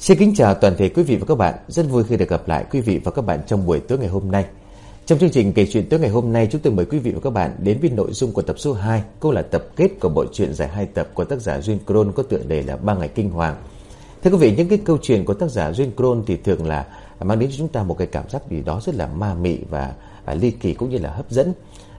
Xin kính chào toàn thể quý vị và các bạn. Rất vui khi được gặp lại quý vị và các bạn trong buổi tối ngày hôm nay. Trong chương trình kể chuyện tối ngày hôm nay, chúng tôi mời quý vị và các bạn đến với nội dung của tập số 2, câu là tập kết của bộ truyện dài hai tập của tác giả Duyên Cron có tựa đề là Ba ngày kinh hoàng. Thưa quý vị, những cái câu chuyện của tác giả Duyên Cron thì thường là mang đến cho chúng ta một cái cảm giác gì đó rất là ma mị và à, ly kỳ cũng như là hấp dẫn.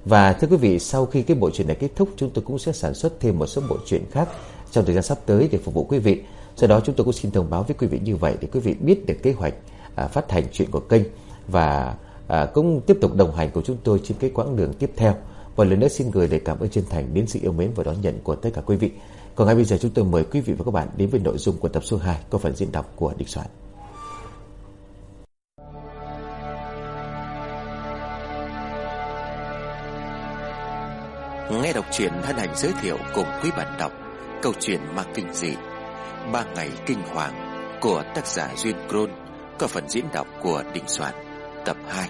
Và thưa quý vị, sau khi cái bộ truyện này kết thúc, chúng tôi cũng sẽ sản xuất thêm một số bộ truyện khác trong thời gian sắp tới để phục vụ quý vị. Do đó chúng tôi cũng xin thông báo với quý vị như vậy để quý vị biết được kế hoạch à, phát hành chuyện của kênh và à, cũng tiếp tục đồng hành của chúng tôi trên cái quãng đường tiếp theo. Và lần nữa xin gửi lời cảm ơn chân thành đến sự yêu mến và đón nhận của tất cả quý vị. Còn ngay bây giờ chúng tôi mời quý vị và các bạn đến với nội dung của tập số 2 có phần diễn đọc của Địch Soạn. Nghe đọc truyện thân hành giới thiệu cùng quý bạn đọc câu chuyện ma kinh dị Ba ngày kinh hoàng của tác giả Duyên Cron có phần diễn đọc của Đình Soạn tập 2.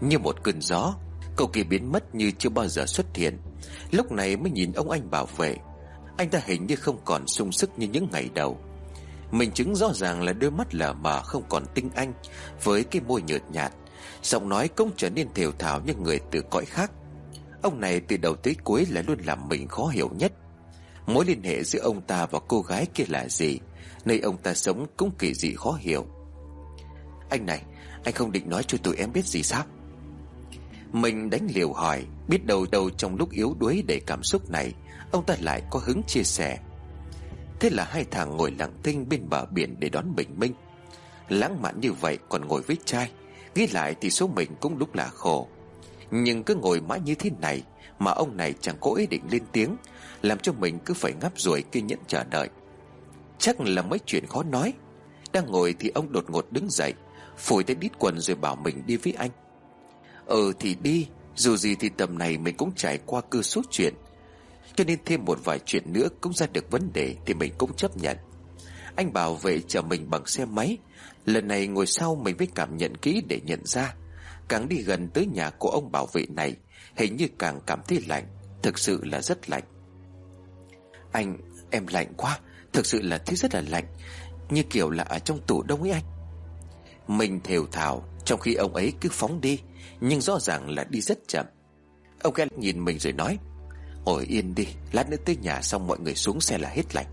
Như một cơn gió, cậu kỳ biến mất như chưa bao giờ xuất hiện. Lúc này mới nhìn ông anh bảo vệ. Anh ta hình như không còn sung sức như những ngày đầu. Mình chứng rõ ràng là đôi mắt lờ mờ không còn tinh anh Với cái môi nhợt nhạt, Giọng nói cũng trở nên thều thào như người từ cõi khác. Ông này từ đầu tới cuối là luôn làm mình khó hiểu nhất. Mối liên hệ giữa ông ta và cô gái kia là gì? Nơi ông ta sống cũng kỳ dị khó hiểu. Anh này, Anh không định nói cho tụi em biết gì sao? Mình đánh liều hỏi, Biết đầu đầu trong lúc yếu đuối để cảm xúc này, Ông ta lại có hứng chia sẻ. Thế là hai thằng ngồi lặng thinh bên bờ biển để đón bình minh. Lãng mạn như vậy còn ngồi với trai, Nghĩ lại thì số mình cũng đúng là khổ. Nhưng cứ ngồi mãi như thế này Mà ông này chẳng có ý định lên tiếng, Làm cho mình cứ phải ngáp ruồi kiên nhẫn chờ đợi. Chắc là mấy chuyện khó nói. Đang ngồi thì ông đột ngột đứng dậy, Phủi tay đít quần rồi bảo mình đi với anh. Ừ thì đi, Dù gì thì tầm này mình cũng trải qua cư số chuyện cho nên thêm một vài chuyện nữa cũng ra được vấn đề Thì mình cũng chấp nhận. Anh bảo vệ chở mình bằng xe máy. Lần này ngồi sau mình mới cảm nhận kỹ để nhận ra. Càng đi gần tới nhà của ông bảo vệ này Hình như càng cảm thấy lạnh. Thực sự là rất lạnh. Anh, em lạnh quá. Thực sự là thấy rất là lạnh. Như kiểu là ở trong tủ đông ấy anh. Mình thều thào Trong khi ông ấy cứ phóng đi. Nhưng rõ ràng là đi rất chậm. Ông ghé nhìn mình rồi nói Ngồi yên đi Lát nữa tới nhà xong mọi người xuống xe là hết lạnh.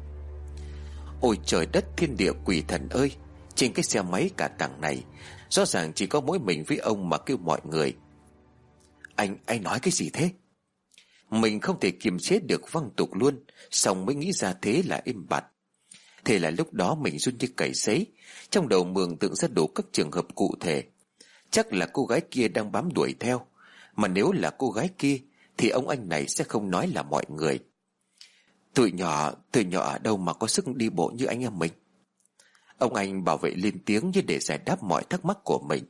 Ôi trời đất thiên địa quỷ thần ơi! Trên cái xe máy cả tầng này Rõ ràng chỉ có mỗi mình với ông mà kêu mọi người. Anh, anh nói cái gì thế? Mình không thể kiềm chế được văng tục luôn Xong mới nghĩ ra thế là im bặt. Thế là lúc đó mình run như cầy sấy Trong đầu mường tượng ra đủ các trường hợp cụ thể. Chắc là cô gái kia đang bám đuổi theo Mà nếu là cô gái kia thì ông anh này sẽ không nói là mọi người. Tụi nhỏ Tụi nhỏ ở đâu mà có sức đi bộ như anh em mình? Ông anh bảo vệ lên tiếng như để giải đáp mọi thắc mắc của mình.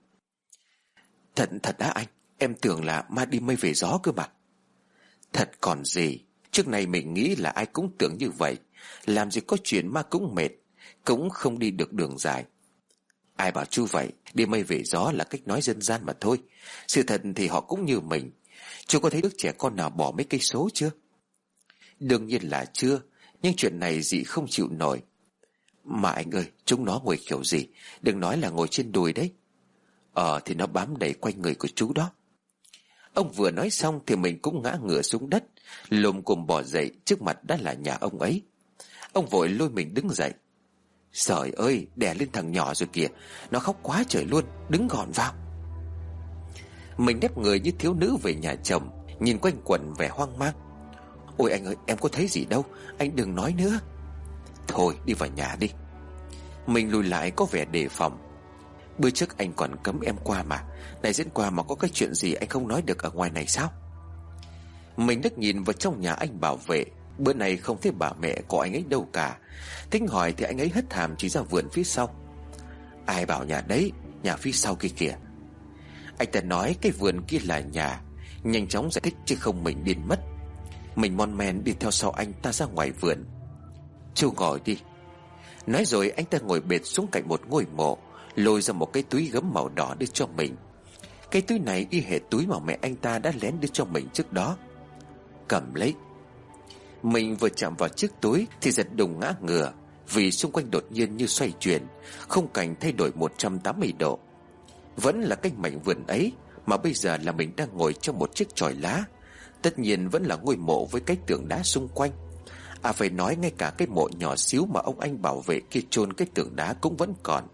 Thật thật á anh, Em tưởng là ma đi mây về gió cơ mà. Thật còn gì, Trước này mình nghĩ là ai cũng tưởng như vậy. Làm gì có chuyện ma cũng mệt, Cũng không đi được đường dài. Ai bảo chú vậy, Đi mây về gió là cách nói dân gian mà thôi. Sự thật thì họ cũng như mình. Chú có thấy đứa trẻ con nào bỏ mấy cây số chưa? Đương nhiên là chưa, Nhưng chuyện này dị không chịu nổi. Mà anh ơi, Chúng nó ngồi kiểu gì? Đừng nói là ngồi trên đùi đấy. Ờ thì nó bám đầy quanh người của chú đó. Ông vừa nói xong Thì mình cũng ngã ngửa xuống đất Lùm cùng bỏ dậy Trước mặt đã là nhà ông ấy. Ông vội lôi mình đứng dậy. Trời ơi, đè lên thằng nhỏ rồi kìa, Nó khóc quá trời luôn, Đứng gọn vào mình nép người như thiếu nữ về nhà chồng, Nhìn quanh quẩn vẻ hoang mang. Ôi anh ơi, em có thấy gì đâu, Anh đừng nói nữa. Thôi, đi vào nhà đi. Mình lùi lại có vẻ đề phòng. Bữa trước anh còn cấm em qua mà Này diễn qua mà có cái chuyện gì anh không nói được ở ngoài này sao? Mình đứt nhìn vào trong nhà anh bảo vệ, Bữa này không thấy bà mẹ của anh ấy đâu cả. Thính hỏi thì anh ấy hất hàm chỉ ra vườn phía sau. Ai bảo nhà đấy, Nhà phía sau kia kìa anh ta nói cái vườn kia là nhà, Nhanh chóng giải thích chứ không mình điên mất. Mình mon men đi theo sau anh ta ra ngoài vườn. Chú ngồi đi. Nói rồi anh ta ngồi bệt xuống cạnh một ngôi mộ, Lôi ra một cái túi gấm màu đỏ đưa cho mình. Cái túi này y hệt túi mà mẹ anh ta đã lén đưa cho mình trước đó. Cầm lấy. Mình vừa chạm vào chiếc túi Thì giật đùng ngã ngửa, Vì xung quanh đột nhiên như xoay chuyển Không cảnh thay đổi 180 độ. Vẫn là cái mảnh vườn ấy, Mà bây giờ là mình đang ngồi trong một chiếc tròi lá. Tất nhiên vẫn là ngôi mộ với cái tượng đá xung quanh. À phải nói ngay cả cái mộ nhỏ xíu mà ông anh bảo vệ kia chôn cái tượng đá cũng vẫn còn.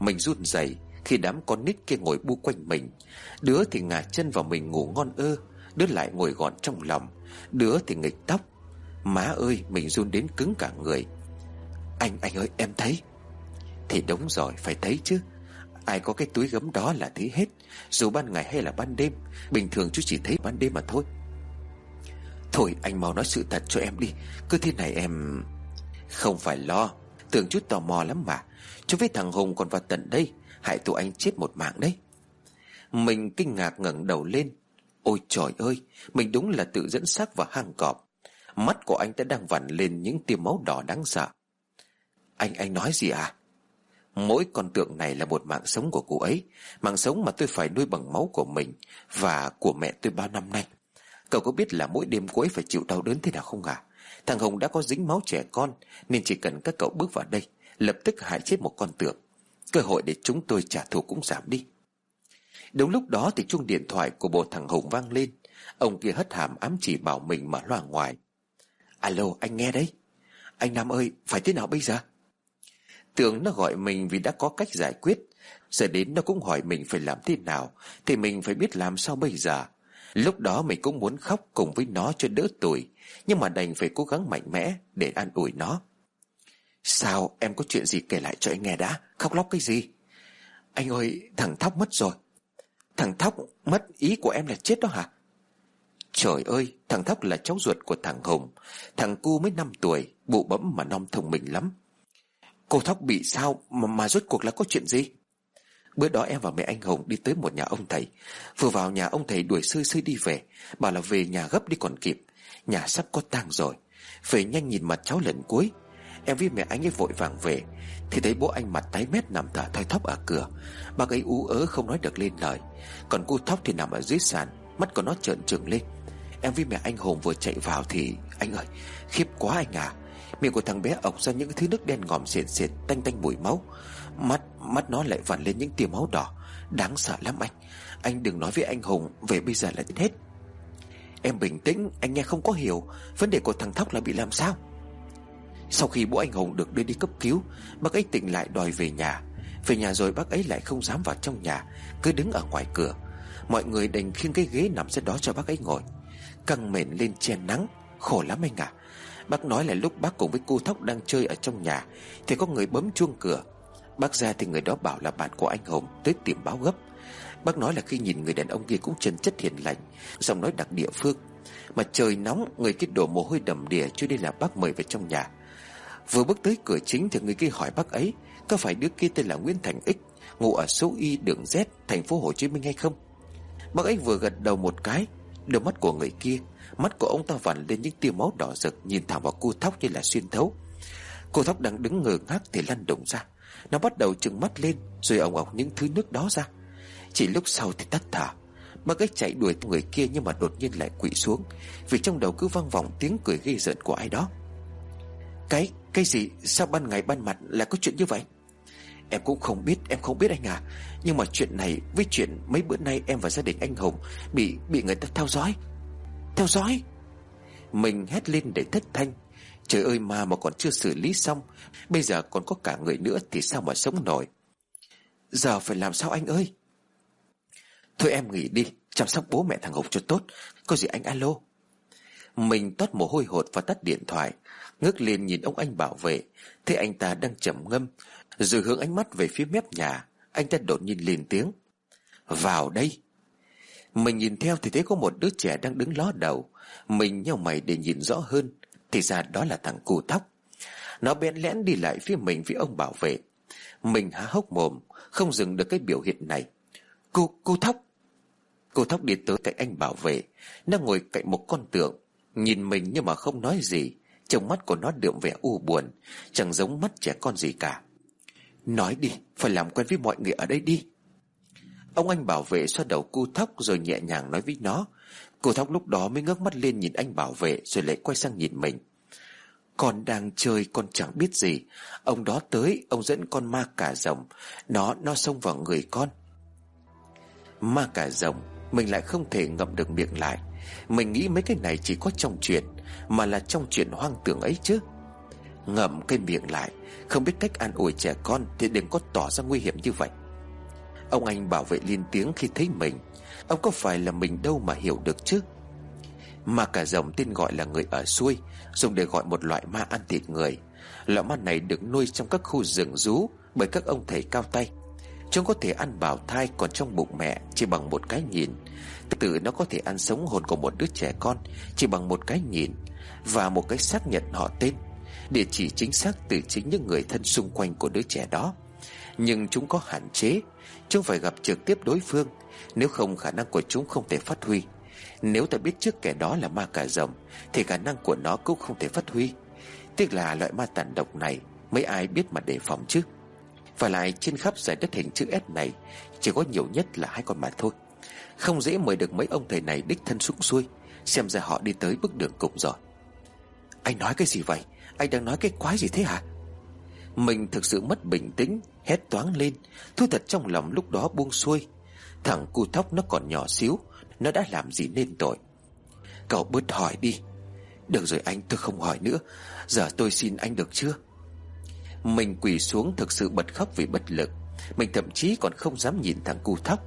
Mình run rẩy khi đám con nít kia ngồi bu quanh mình. Đứa thì ngả chân vào mình ngủ ngon ơ, Đứa lại ngồi gọn trong lòng. Đứa thì nghịch tóc. Má ơi, mình run đến cứng cả người. Anh anh ơi, em thấy. Thì đúng rồi, phải thấy chứ. Ai có cái túi gấm đó là thấy hết. Dù ban ngày hay là ban đêm, Bình thường chú chỉ thấy ban đêm mà thôi. Thôi, anh mau nói sự thật cho em đi. Cứ thế này em Không phải lo. Tưởng chút tò mò lắm mà. Chú với thằng Hùng còn vào tận đây. Hại tụi anh chết một mạng đấy. Mình kinh ngạc ngẩng đầu lên. Ôi trời ơi, Mình đúng là tự dẫn xác vào hang cọp. Mắt của anh đã đang vằn lên những tia máu đỏ đáng sợ. Anh anh nói gì à? Mỗi con tượng này là một mạng sống của cô ấy, Mạng sống mà tôi phải nuôi bằng máu của mình Và của mẹ tôi bao năm nay. Cậu có biết là mỗi đêm cô ấy phải chịu đau đớn thế nào không à Thằng Hồng đã có dính máu trẻ con, Nên chỉ cần các cậu bước vào đây, Lập tức hại chết một con tượng. Cơ hội để chúng tôi trả thù cũng giảm đi. Đúng lúc đó thì chuông điện thoại của bộ thằng Hùng vang lên. Ông kia hất hàm ám chỉ bảo mình mà loa ngoài. Alo, anh nghe đấy. Anh Nam ơi, phải thế nào bây giờ? Tưởng nó gọi mình vì đã có cách giải quyết, Giờ đến nó cũng hỏi mình phải làm thế nào, Thì mình phải biết làm sao bây giờ. Lúc đó mình cũng muốn khóc cùng với nó cho đỡ tuổi, Nhưng mà đành phải cố gắng mạnh mẽ Để an ủi nó. Sao em có chuyện gì kể lại cho anh nghe đã? Khóc lóc cái gì? Anh ơi, thằng Thóc mất rồi. Thằng Thóc mất ý của em là chết đó hả? Trời ơi, Thằng Thóc là cháu ruột của thằng Hùng. Thằng cu mới 5 tuổi, Bụ bẫm mà non thông minh lắm. Cô Thóc bị sao mà, mà rốt cuộc là có chuyện gì? Bữa đó em và mẹ anh hồng đi tới một nhà ông thầy. Vừa vào nhà ông thầy đuổi sơi sơi đi về Bảo là về nhà gấp đi còn kịp. Nhà sắp có tang rồi. Về nhanh nhìn mặt cháu lần cuối. Em với mẹ anh ấy vội vàng về. Thì thấy bố anh mặt tái mét nằm thở thoi thóp ở cửa. Bác ấy ú ớ không nói được lên lời. Còn cô Thóc thì nằm ở dưới sàn Mắt của nó trợn trừng lên. Em với mẹ anh hồng vừa chạy vào thì Anh ơi khiếp quá anh à. Miệng của thằng bé ọc ra những thứ nước đen ngòm xiển xiển, Tanh tanh mùi máu. Mắt mắt nó lại vằn lên những tia máu đỏ. Đáng sợ lắm anh. Anh đừng nói với anh Hùng, Về bây giờ là hết. Em bình tĩnh, anh nghe không có hiểu. Vấn đề của thằng Thóc là bị làm sao? Sau khi bố anh Hùng được đưa đi cấp cứu, Bác ấy tỉnh lại đòi về nhà. Về nhà rồi bác ấy lại không dám vào trong nhà, Cứ đứng ở ngoài cửa. Mọi người đành khiêng cái ghế nằm ra đó cho bác ấy ngồi. Căng mền lên che nắng. Khổ lắm anh ạ. à. Bác nói là lúc bác cùng với cô Thóc đang chơi ở trong nhà, Thì có người bấm chuông cửa. Bác ra thì người đó bảo là bạn của anh Hùng Tới tìm báo gấp. Bác nói là khi nhìn người đàn ông kia cũng chân chất hiền lành, Giọng nói đặc địa phương. Mà trời nóng, Người kia đổ mồ hôi đầm đìa Cho nên là bác mời về trong nhà. Vừa bước tới cửa chính thì người kia hỏi bác ấy, Có phải đứa kia tên là Nguyễn Thành Ích Ngụ ở số Y đường Z, Thành phố Hồ Chí Minh hay không? Bác ấy vừa gật đầu một cái, Đôi mắt của người kia Mắt của ông ta vằn lên những tia máu đỏ rực Nhìn thẳng vào cô Thóc như là xuyên thấu. Cô Thóc đang đứng ngơ ngác thì lăn đùng ra. Nó bắt đầu trừng mắt lên Rồi ổng ổng những thứ nước đó ra. Chỉ lúc sau thì tắt thở. Mà cách chạy đuổi người kia nhưng mà đột nhiên lại quỵ xuống Vì trong đầu cứ vang vọng tiếng cười ghê rợn của ai đó. Cái, cái gì? Sao ban ngày ban mặt lại có chuyện như vậy? Em cũng không biết Em không biết anh à. Nhưng mà chuyện này với chuyện mấy bữa nay em và gia đình anh Hùng Bị bị người ta theo dõi theo dõi. Mình hét lên để thất thanh. Trời ơi ma mà còn chưa xử lý xong. Bây giờ còn có cả người nữa Thì sao mà sống nổi? Giờ phải làm sao anh ơi? Thôi em nghỉ đi, Chăm sóc bố mẹ thằng Hùng cho tốt. Có gì anh alo? Mình toát mồ hôi hột và tắt điện thoại. Ngước lên nhìn ông anh bảo vệ. Thấy anh ta đang trầm ngâm, Rồi hướng ánh mắt về phía mép nhà. Anh ta đột nhiên lên tiếng. Vào đây. Mình nhìn theo thì thấy có một đứa trẻ đang đứng ló đầu. Mình nhau mày để nhìn rõ hơn. Thì ra đó là thằng cu tóc. Nó bén lẽn đi lại phía mình với ông bảo vệ. Mình há hốc mồm Không dừng được cái biểu hiện này. Cô, cô thóc Cô thóc đi tới cạnh anh bảo vệ. Nó ngồi cạnh một con tượng. Nhìn mình nhưng mà không nói gì. Trong mắt của nó đượm vẻ u buồn. Chẳng giống mắt trẻ con gì cả. Nói đi Phải làm quen với mọi người ở đây đi. Ông anh bảo vệ xoa đầu cu thóc rồi nhẹ nhàng nói với nó. Cô thóc lúc đó mới ngước mắt lên nhìn anh bảo vệ Rồi lại quay sang nhìn mình. Con đang chơi, con chẳng biết gì. Ông đó tới, Ông dẫn con ma cả rồng. Nó nó xông vào người con. Ma cả rồng, Mình lại không thể ngậm được miệng lại. Mình nghĩ mấy cái này chỉ có trong chuyện, Mà là trong chuyện hoang tưởng ấy chứ. Ngậm cái miệng lại, Không biết cách an ủi trẻ con Thì đừng có tỏ ra nguy hiểm như vậy. Ông anh bảo vệ liên tiếng khi thấy mình. Ông có phải là mình đâu mà hiểu được chứ? Ma cả rồng tên gọi là người ở xuôi, Dùng để gọi một loại ma ăn thịt người. Loại ma này được nuôi trong các khu rừng rú Bởi các ông thầy cao tay. Chúng có thể ăn bào thai còn trong bụng mẹ Chỉ bằng một cái nhìn. Tự nó có thể ăn sống hồn của một đứa trẻ con Chỉ bằng một cái nhìn Và một cái xác nhận họ tên. Địa chỉ chính xác từ chính những người thân xung quanh của đứa trẻ đó. Nhưng chúng có hạn chế Chúng phải gặp trực tiếp đối phương. Nếu không, khả năng của chúng không thể phát huy. Nếu ta biết trước kẻ đó là ma cà rồng, Thì khả năng của nó cũng không thể phát huy. Tiếc là loại ma tàn độc này, Mấy ai biết mà đề phòng chứ? Và lại, trên khắp giải đất hình chữ S này, Chỉ có nhiều nhất là hai con mà thôi. Không dễ mời được mấy ông thầy này đích thân xuống xuôi. Xem ra họ đi tới bước đường cùng rồi. Anh nói cái gì vậy? Anh đang nói cái quái gì thế hả? Mình thực sự mất bình tĩnh. Hét toáng lên. Thu thật trong lòng lúc đó buông xuôi. Thằng cu thóc nó còn nhỏ xíu Nó đã làm gì nên tội? Cậu bớt hỏi đi. Được rồi anh tôi không hỏi nữa. Giờ tôi xin anh được chưa? Mình quỳ xuống thực sự bật khóc vì bất lực. Mình thậm chí còn không dám nhìn thằng cu thóc.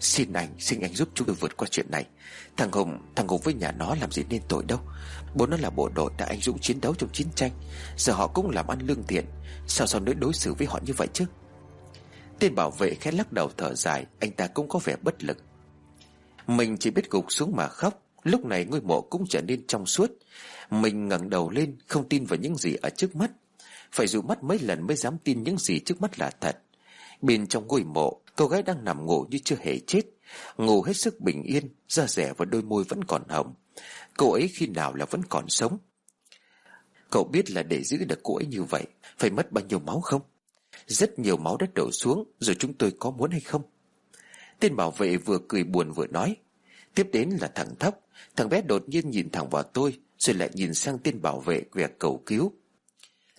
Xin anh, xin anh giúp chúng tôi vượt qua chuyện này. Thằng Hùng, thằng Hùng với nhà nó làm gì nên tội đâu? Bố nó là bộ đội đã anh dũng chiến đấu trong chiến tranh, Giờ họ cũng làm ăn lương thiện. Sao sao nỗi đối xử với họ như vậy chứ? Tên bảo vệ khẽ lắc đầu thở dài, Anh ta cũng có vẻ bất lực. Mình chỉ biết gục xuống mà khóc, Lúc này ngôi mộ cũng trở nên trong suốt. Mình ngẩng đầu lên, Không tin vào những gì ở trước mắt. Phải dụ mắt mấy lần mới dám tin những gì trước mắt là thật. Bên trong ngôi mộ Cô gái đang nằm ngủ như chưa hề chết. Ngủ hết sức bình yên Da rẻ và đôi môi vẫn còn hồng. Cô ấy khi nào là vẫn còn sống? Cậu biết là để giữ được cô ấy như vậy Phải mất bao nhiêu máu không? Rất nhiều máu đã đổ xuống Rồi chúng tôi có muốn hay không? Tên bảo vệ vừa cười buồn vừa nói Tiếp đến là thằng Thóc. Thằng bé đột nhiên nhìn thẳng vào tôi Rồi lại nhìn sang tên bảo vệ vẻ cầu cứu.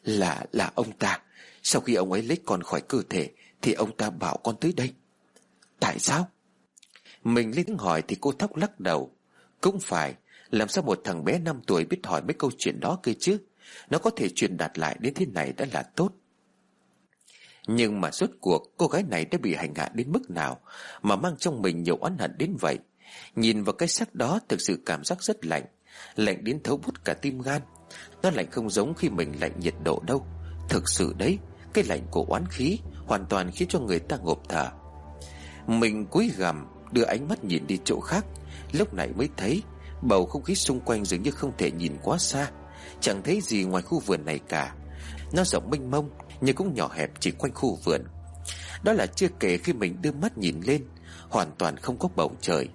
Là, là ông ta. Sau khi ông ấy lấy con khỏi cơ thể thì ông ta bảo con tới đây. Tại sao? Mình lên tiếng hỏi thì cô Thóc lắc đầu. Cũng phải, Làm sao một thằng bé 5 tuổi biết hỏi mấy câu chuyện đó cơ chứ? Nó có thể truyền đạt lại đến thế này đã là tốt. Nhưng mà suốt cuộc, Cô gái này đã bị hành hạ đến mức nào Mà mang trong mình nhiều oán hận đến vậy? Nhìn vào cái xác đó, Thực sự cảm giác rất lạnh. Lạnh đến thấu bút cả tim gan. Nó lạnh không giống khi mình lạnh nhiệt độ đâu. Thực sự đấy cái lạnh của oán khí, Hoàn toàn khiến cho người ta ngộp thở. Mình cúi gằm, Đưa ánh mắt nhìn đi chỗ khác, Lúc này mới thấy Bầu không khí xung quanh dường như không thể nhìn quá xa, Chẳng thấy gì ngoài khu vườn này cả. Nó rộng mênh mông, Nhưng cũng nhỏ hẹp chỉ quanh khu vườn. Đó là chưa kể khi mình đưa mắt nhìn lên, Hoàn toàn không có bầu trời.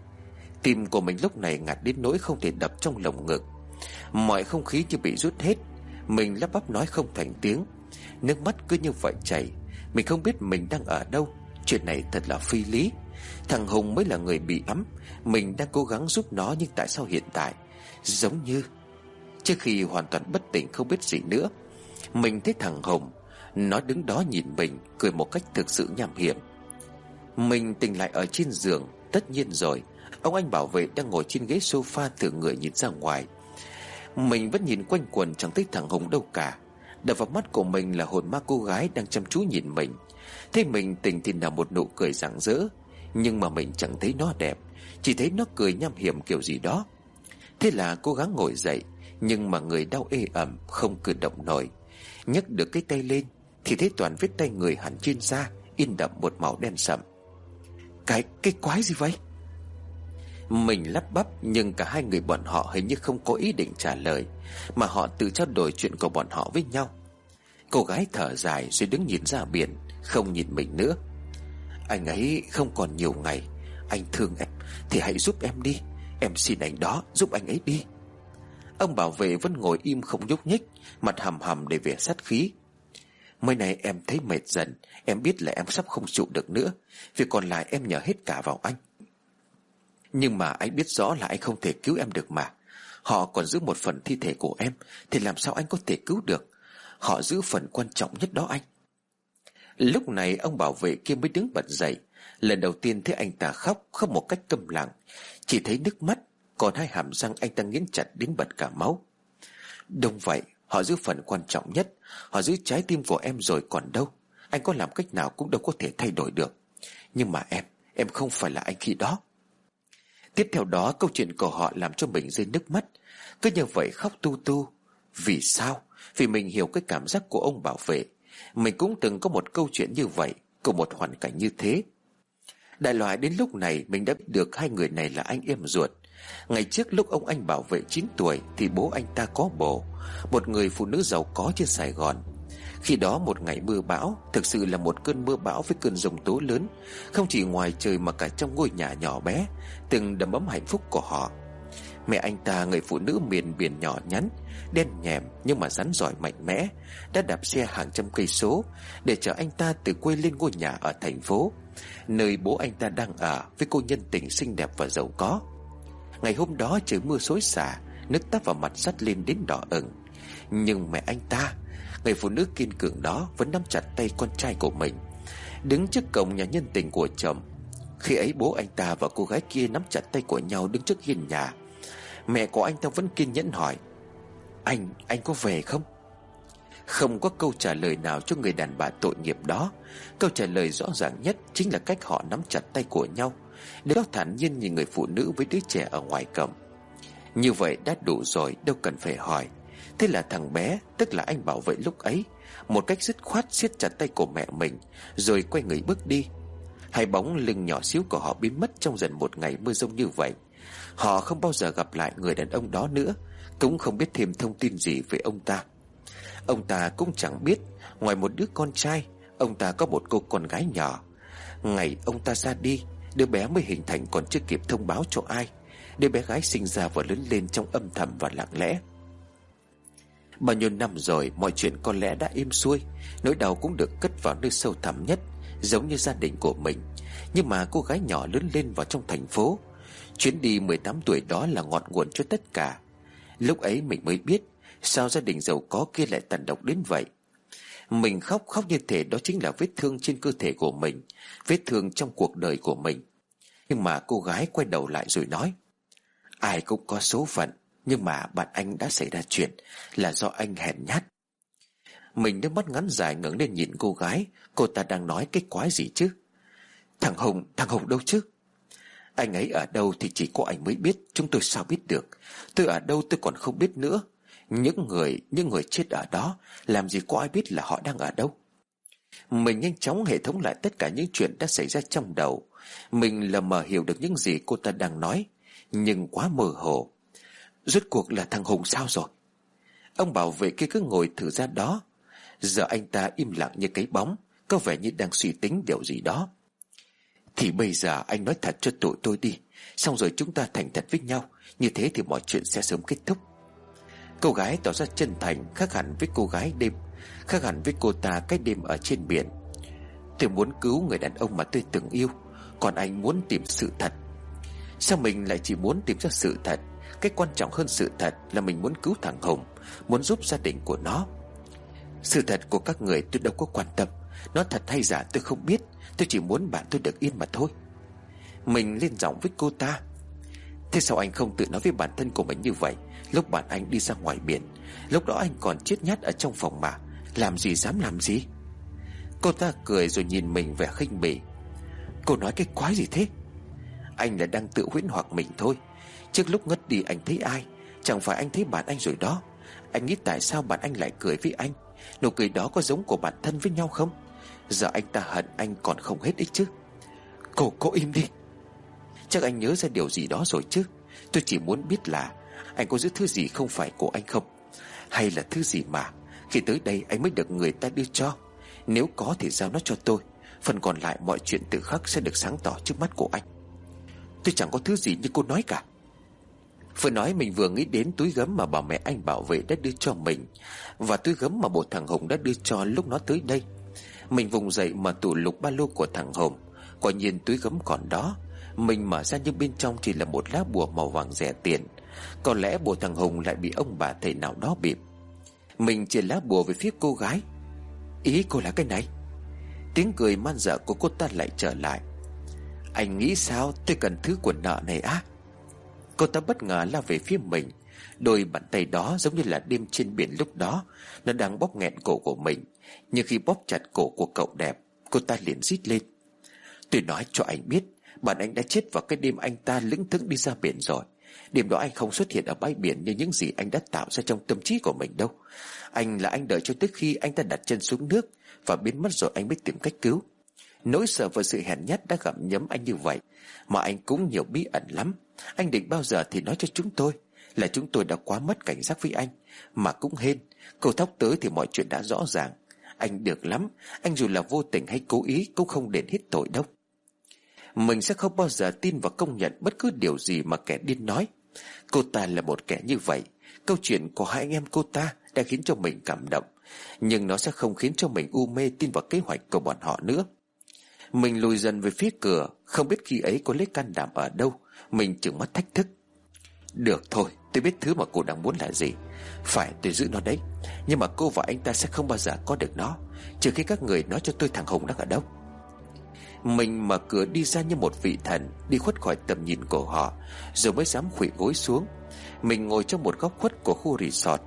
Tim của mình lúc này ngạt đến nỗi không thể đập trong lồng ngực. Mọi không khí như bị rút hết, Mình lắp bắp nói không thành tiếng. Nước mắt cứ như vậy chảy. Mình không biết mình đang ở đâu. Chuyện này thật là phi lý. Thằng Hùng mới là người bị ấm. Mình đang cố gắng giúp nó Nhưng tại sao hiện tại? Giống như Trước khi hoàn toàn bất tỉnh không biết gì nữa. Mình thấy thằng Hùng, Nó đứng đó nhìn mình, Cười một cách thực sự nham hiểm. Mình tỉnh lại ở trên giường, Tất nhiên rồi. Ông anh bảo vệ đang ngồi trên ghế sofa Thử người nhìn ra ngoài. Mình vẫn nhìn quanh quần chẳng thấy thằng Hùng đâu cả. Đập vào mắt của mình là hồn ma cô gái Đang chăm chú nhìn mình. Thế mình tình thì là một nụ cười rạng rỡ Nhưng mà mình chẳng thấy nó đẹp Chỉ thấy nó cười nham hiểm kiểu gì đó. Thế là cố gắng ngồi dậy Nhưng mà người đau ê ẩm Không cử động nổi. Nhấc được cái tay lên Thì thấy toàn vết tay người hẳn trên da In đậm một màu đen sậm. Cái, cái quái gì vậy? Mình lắp bắp, Nhưng cả hai người bọn họ hình như không có ý định trả lời, Mà họ tự trao đổi chuyện của bọn họ với nhau. Cô gái thở dài rồi đứng nhìn ra biển, Không nhìn mình nữa. Anh ấy không còn nhiều ngày, Anh thương em, Thì hãy giúp em đi. Em xin anh đó, giúp anh ấy đi. Ông bảo vệ vẫn ngồi im không nhúc nhích, Mặt hầm hầm để vẻ sát khí. Mới này em thấy mệt dần, Em biết là em sắp không trụ được nữa. Việc còn lại em nhờ hết cả vào anh. Nhưng mà anh biết rõ là anh không thể cứu em được mà. Họ còn giữ một phần thi thể của em, Thì làm sao anh có thể cứu được? Họ giữ phần quan trọng nhất đó anh. Lúc này ông bảo vệ kia mới đứng bật dậy. Lần đầu tiên thấy anh ta khóc Khóc một cách câm lặng. Chỉ thấy nước mắt, Còn hai hàm răng anh ta nghiến chặt đến bật cả máu. Đông vậy, Họ giữ phần quan trọng nhất. Họ giữ trái tim của em rồi còn đâu. Anh có làm cách nào cũng đâu có thể thay đổi được. Nhưng mà em Em không phải là anh khi đó. Tiếp theo đó, câu chuyện của họ làm cho mình rơi nước mắt. Cứ như vậy khóc tu tu. Vì sao? Vì mình hiểu cái cảm giác của ông bảo vệ. Mình cũng từng có một câu chuyện như vậy Cùng một hoàn cảnh như thế. Đại loại đến lúc này, Mình đã biết được hai người này là anh em ruột. Ngày trước lúc ông anh bảo vệ 9 tuổi, Thì bố anh ta có bồ. Một người phụ nữ giàu có trên Sài Gòn khi đó một ngày mưa bão, Thực sự là một cơn mưa bão với cơn rồng tố lớn, Không chỉ ngoài trời mà cả trong ngôi nhà nhỏ bé, Từng đầm ấm hạnh phúc của họ. Mẹ anh ta, người phụ nữ miền biển nhỏ nhắn, Đen nhèm nhưng mà rắn giỏi mạnh mẽ, Đã đạp xe hàng trăm cây số Để chở anh ta từ quê lên ngôi nhà ở thành phố, Nơi bố anh ta đang ở Với cô nhân tình xinh đẹp và giàu có. Ngày hôm đó trời mưa xối xả, Nước tắp vào mặt sắt lên đến đỏ ửng. Nhưng mẹ anh ta Người phụ nữ kiên cường đó Vẫn nắm chặt tay con trai của mình. Đứng trước cổng nhà nhân tình của chồng Khi ấy bố anh ta và cô gái kia Nắm chặt tay của nhau đứng trước hiên nhà. Mẹ của anh ta vẫn kiên nhẫn hỏi Anh, anh có về không? Không có câu trả lời nào cho người đàn bà tội nghiệp đó. Câu trả lời rõ ràng nhất Chính là cách họ nắm chặt tay của nhau. Để đó thản nhiên nhìn người phụ nữ với đứa trẻ ở ngoài cổng. Như vậy đã đủ rồi Đâu cần phải hỏi. Thế là thằng bé, Tức là anh bảo vệ lúc ấy, Một cách dứt khoát siết chặt tay của mẹ mình, Rồi quay người bước đi. Hai bóng lưng nhỏ xíu của họ biến mất Trong dần một ngày mưa rông như vậy. Họ không bao giờ gặp lại người đàn ông đó nữa, Cũng không biết thêm thông tin gì về ông ta. Ông ta cũng chẳng biết, Ngoài một đứa con trai, Ông ta có một cô con gái nhỏ. Ngày ông ta ra đi, Đứa bé mới hình thành còn chưa kịp thông báo cho ai. Đứa bé gái sinh ra và lớn lên trong âm thầm và lặng lẽ. Bao nhiêu năm rồi, Mọi chuyện có lẽ đã êm xuôi. Nỗi đau cũng được cất vào nơi sâu thẳm nhất, Giống như gia đình của mình. Nhưng mà cô gái nhỏ lớn lên vào trong thành phố. Chuyến đi 18 tuổi đó là ngọn nguồn cho tất cả. Lúc ấy mình mới biết, Sao gia đình giàu có kia lại tàn độc đến vậy. Mình khóc khóc như thể đó chính là vết thương trên cơ thể của mình, Vết thương trong cuộc đời của mình. Nhưng mà cô gái quay đầu lại rồi nói, Ai cũng có số phận nhưng mà bạn anh đã xảy ra chuyện Là do anh hèn nhát. Mình nước mắt ngắn dài ngẩng lên nhìn cô gái Cô ta đang nói cái quái gì chứ? Thằng Hùng, thằng Hùng đâu chứ? Anh ấy ở đâu thì chỉ có anh mới biết Chúng tôi sao biết được? Tôi ở đâu tôi còn không biết nữa. Những người, những người chết ở đó Làm gì có ai biết là họ đang ở đâu? Mình nhanh chóng hệ thống lại tất cả những chuyện đã xảy ra trong đầu. Mình lờ mờ hiểu được những gì cô ta đang nói Nhưng quá mơ hồ. Rốt cuộc là thằng Hùng sao rồi? Ông bảo vệ kia cứ ngồi thử ra đó. Giờ anh ta im lặng như cái bóng, Có vẻ như đang suy tính điều gì đó. Thì bây giờ anh nói thật cho tụi tôi đi, Xong rồi chúng ta thành thật với nhau, Như thế thì mọi chuyện sẽ sớm kết thúc. Cô gái tỏ ra chân thành, Khác hẳn với cô gái đêm, Khác hẳn với cô ta cái đêm ở trên biển. Tôi muốn cứu người đàn ông mà tôi từng yêu, Còn anh muốn tìm sự thật. Sao mình lại chỉ muốn tìm ra sự thật? Cái quan trọng hơn sự thật Là mình muốn cứu thằng Hùng Muốn giúp gia đình của nó. Sự thật của các người tôi đâu có quan tâm. Nó thật hay giả tôi không biết. Tôi chỉ muốn bạn tôi được yên mà thôi. Mình lên giọng với cô ta. Thế sao anh không tự nói với bản thân của mình như vậy? Lúc bạn anh đi ra ngoài biển, Lúc đó anh còn chết nhát ở trong phòng mà, Làm gì dám làm gì? Cô ta cười rồi nhìn mình vẻ khinh bỉ. Cô nói cái quái gì thế? Anh là đang tự huyễn hoặc mình thôi. Trước lúc ngất đi anh thấy ai? Chẳng phải anh thấy bạn anh rồi đó. Anh nghĩ tại sao bạn anh lại cười với anh? Nụ cười đó có giống của bản thân với nhau không? Giờ anh ta hận anh còn không hết ích chứ. Cô cô im đi. Chắc anh nhớ ra điều gì đó rồi chứ. Tôi chỉ muốn biết là Anh có giữ thứ gì không phải của anh không? Hay là thứ gì mà Khi tới đây anh mới được người ta đưa cho? Nếu có thì giao nó cho tôi. Phần còn lại mọi chuyện tự khắc sẽ được sáng tỏ trước mắt của anh. Tôi chẳng có thứ gì như cô nói cả. Vừa nói mình vừa nghĩ đến túi gấm mà bà mẹ anh bảo vệ đã đưa cho mình, Và túi gấm mà bộ thằng Hùng đã đưa cho lúc nó tới đây. Mình vùng dậy mà tủ lục ba lô của thằng Hùng. Quả nhiên túi gấm còn đó. Mình mở ra nhưng bên trong chỉ là một lá bùa màu vàng rẻ tiền. Có lẽ bộ thằng Hùng lại bị ông bà thầy nào đó bịp. Mình chỉ lá bùa về phía cô gái. Ý cô là cái này? Tiếng cười man dở của cô ta lại trở lại. Anh nghĩ sao? Tôi cần thứ quần nợ này á. Cô ta bất ngờ lao về phía mình. Đôi bàn tay đó giống như là đêm trên biển lúc đó. Nó đang bóp nghẹn cổ của mình. Nhưng khi bóp chặt cổ của cậu đẹp, Cô ta liền rít lên. Tôi nói cho anh biết, Bạn anh đã chết vào cái đêm anh ta lững thững đi ra biển rồi. Đêm đó anh không xuất hiện ở bãi biển Như những gì anh đã tạo ra trong tâm trí của mình đâu. Anh là anh đợi cho tới khi anh ta đặt chân xuống nước Và biến mất rồi anh mới tìm cách cứu. Nỗi sợ và sự hèn nhát đã gặm nhấm anh như vậy, Mà anh cũng nhiều bí ẩn lắm. Anh định bao giờ thì nói cho chúng tôi. Là chúng tôi đã quá mất cảnh giác với anh, Mà cũng hên. Câu thóc tới thì mọi chuyện đã rõ ràng. Anh được lắm, Anh dù là vô tình hay cố ý Cũng không đền hết tội đâu. Mình sẽ không bao giờ tin và công nhận Bất cứ điều gì mà kẻ điên nói. Cô ta là một kẻ như vậy. Câu chuyện của hai anh em cô ta Đã khiến cho mình cảm động. Nhưng nó sẽ không khiến cho mình u mê tin vào kế hoạch của bọn họ nữa mình lùi dần về phía cửa, Không biết khi ấy có lấy can đảm ở đâu. Mình chừng mắt thách thức. Được thôi, tôi biết thứ mà cô đang muốn là gì. Phải, tôi giữ nó đấy. Nhưng mà cô và anh ta sẽ không bao giờ có được nó, Trừ khi các người nói cho tôi thằng Hùng đang ở đâu. Mình mở cửa đi ra như một vị thần, Đi khuất khỏi tầm nhìn của họ, Rồi mới dám khuỵu gối xuống. Mình ngồi trong một góc khuất của khu resort,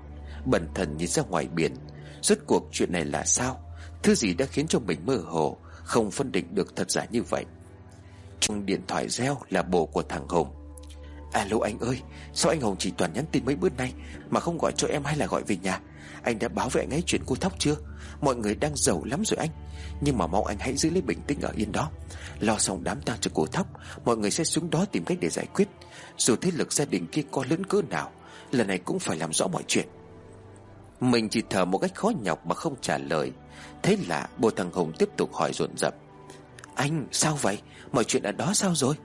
Bần thần nhìn ra ngoài biển. Rốt cuộc chuyện này là sao? Thứ gì đã khiến cho mình mơ hồ? Không phân định được thật giả như vậy. Trong điện thoại reo là bồ của thằng Hùng. Alo anh ơi, Sao anh Hùng chỉ toàn nhắn tin mấy bữa nay Mà không gọi cho em hay là gọi về nhà? Anh đã báo với anh ấy chuyện cô Thóc chưa? Mọi người đang giàu lắm rồi anh. Nhưng mà mong anh hãy giữ lấy bình tĩnh ở yên đó. Lo xong đám tang cho cô Thóc, Mọi người sẽ xuống đó tìm cách để giải quyết. Dù thế lực gia đình kia có lớn cỡ nào, Lần này cũng phải làm rõ mọi chuyện. Mình chỉ thở một cách khó nhọc mà không trả lời. Thế là bộ thằng Hùng tiếp tục hỏi rộn rập Anh, sao vậy? Mọi chuyện ở đó sao rồi?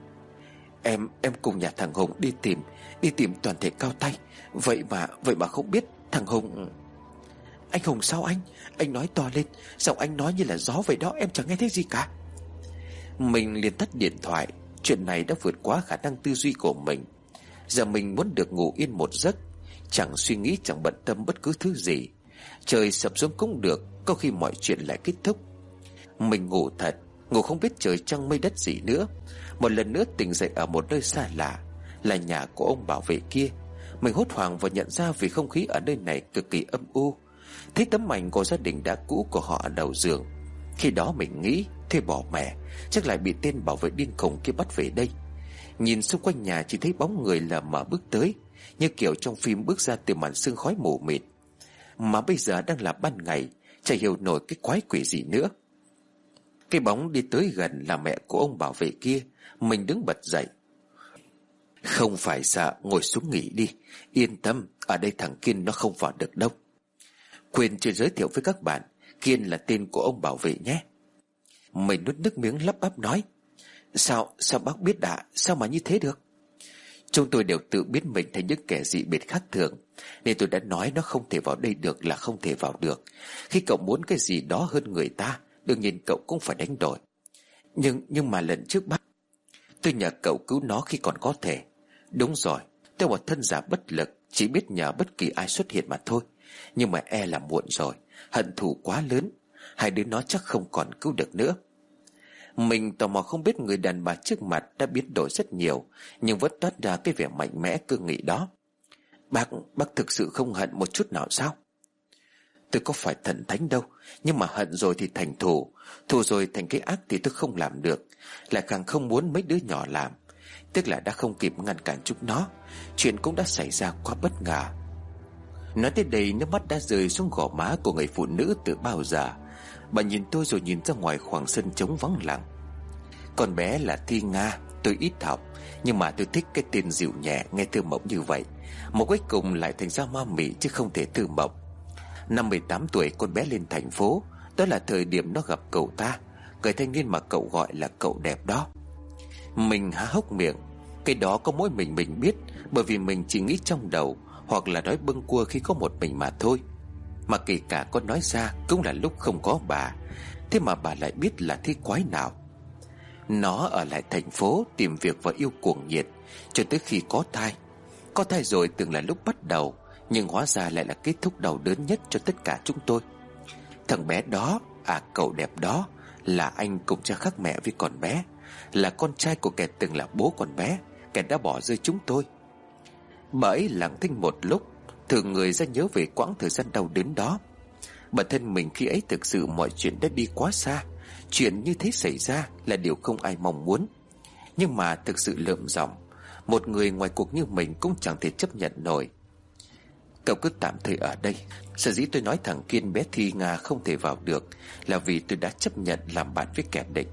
Em em cùng nhà thằng Hùng đi tìm Đi tìm toàn thể cao tay. Vậy mà vậy mà không biết thằng Hùng Anh Hùng sao anh? Anh nói to lên, Giọng anh nói như là gió vậy đó, Em chẳng nghe thấy gì cả. Mình liền tắt điện thoại. Chuyện này đã vượt quá khả năng tư duy của mình. Giờ mình muốn được ngủ yên một giấc. Chẳng suy nghĩ, chẳng bận tâm bất cứ thứ gì. Trời sập xuống cũng được, Có khi mọi chuyện lại kết thúc. Mình ngủ thật, Ngủ không biết trời trăng mây đất gì nữa. Một lần nữa tỉnh dậy ở một nơi xa lạ, Là nhà của ông bảo vệ kia. Mình hốt hoảng và nhận ra vì không khí ở nơi này cực kỳ âm u. Thấy tấm ảnh của gia đình đã cũ của họ ở đầu giường. Khi đó mình nghĩ, Thế bỏ mẹ, Chắc lại bị tên bảo vệ điên khùng kia bắt về đây. Nhìn xung quanh nhà chỉ thấy bóng người lờ mờ bước tới. Như kiểu trong phim bước ra từ màn sương khói mù mịt. Mà bây giờ đang là ban ngày Chả hiểu nổi cái quái quỷ gì nữa. Cái bóng đi tới gần là mẹ của ông bảo vệ kia Mình đứng bật dậy. Không phải sợ ngồi xuống nghỉ đi Yên tâm Ở đây thằng Kiên nó không vào được đâu. Quyền chưa giới thiệu với các bạn Kiên là tên của ông bảo vệ nhé. Mình nuốt nước miếng lắp bắp nói Sao, sao bác biết đã Sao mà như thế được? Chúng tôi đều tự biết mình thành những kẻ dị biệt khác thường, Nên tôi đã nói nó không thể vào đây được là không thể vào được. Khi cậu muốn cái gì đó hơn người ta, Đương nhiên cậu cũng phải đánh đổi. Nhưng nhưng mà lần trước bác, Tôi nhờ cậu cứu nó khi còn có thể. Đúng rồi, Tôi một thân giả bất lực, Chỉ biết nhờ bất kỳ ai xuất hiện mà thôi. Nhưng mà e là muộn rồi, Hận thù quá lớn. Hai đứa nó chắc không còn cứu được nữa mình tò mò không biết người đàn bà trước mặt đã biến đổi rất nhiều Nhưng vẫn toát ra cái vẻ mạnh mẽ cương nghị đó. Bác, bác thực sự không hận một chút nào sao? Tôi có phải thần thánh đâu Nhưng mà hận rồi thì thành thù Thù rồi thành cái ác thì tôi không làm được Lại càng không muốn mấy đứa nhỏ làm. Tức là đã không kịp ngăn cản chúng nó Chuyện cũng đã xảy ra quá bất ngờ. Nói tới đây nước mắt đã rơi xuống gò má của người phụ nữ từ bao giờ. Bà nhìn tôi rồi nhìn ra ngoài khoảng sân trống vắng lặng. Con bé là Thi Nga, Tôi ít học, Nhưng mà tôi thích cái tên dịu nhẹ, Nghe thơ mộng như vậy. Một cuối cùng lại thành ra ma mị chứ không thể thư mộng. Năm 18 tuổi, con bé lên thành phố. Đó là thời điểm nó gặp cậu ta. Người thanh niên mà cậu gọi là cậu đẹp đó. Mình há hốc miệng. Cái đó có mỗi mình mình biết, Bởi vì mình chỉ nghĩ trong đầu, Hoặc là nói bưng cua khi có một mình mà thôi. Mà kể cả có nói ra Cũng là lúc không có bà. Thế mà bà lại biết là thế quái nào. Nó ở lại thành phố Tìm việc và yêu cuồng nhiệt, Cho tới khi có thai. Có thai rồi từng là lúc bắt đầu, Nhưng hóa ra lại là kết thúc đau đớn nhất cho tất cả chúng tôi. Thằng bé đó À cậu đẹp đó, Là anh cùng cha khác mẹ với con bé, Là con trai của kẻ từng là bố con bé, Kẻ đã bỏ rơi chúng tôi. Bà ấy lặng thinh một lúc Thường người ra nhớ về quãng thời gian đau đớn đó. Bản thân mình khi ấy thực sự mọi chuyện đã đi quá xa. Chuyện như thế xảy ra là điều không ai mong muốn. Nhưng mà thực sự lợm giọng, Một người ngoài cuộc như mình cũng chẳng thể chấp nhận nổi. Cậu cứ tạm thời ở đây. Sở dĩ tôi nói thằng Kiên bé Thi Nga không thể vào được Là vì tôi đã chấp nhận làm bạn với kẻ địch.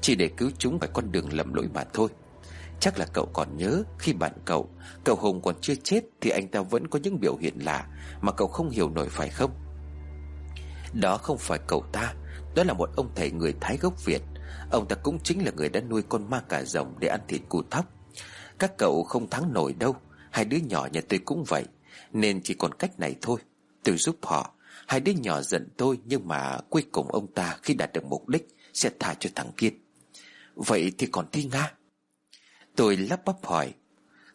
Chỉ để cứu chúng khỏi con đường lầm lỗi mà thôi. Chắc là cậu còn nhớ Khi bạn cậu Cậu Hùng còn chưa chết Thì anh ta vẫn có những biểu hiện lạ Mà cậu không hiểu nổi phải không? Đó không phải cậu ta, Đó là một ông thầy người Thái gốc Việt. Ông ta cũng chính là người đã nuôi con ma cà rồng Để ăn thịt cù thóc. Các cậu không thắng nổi đâu, Hai đứa nhỏ nhà tôi cũng vậy, Nên chỉ còn cách này thôi, Tôi giúp họ. Hai đứa nhỏ giận tôi Nhưng mà cuối cùng ông ta khi đạt được mục đích Sẽ thả cho thằng Kiên. Vậy thì còn Thi Nga Tôi lắp bắp hỏi.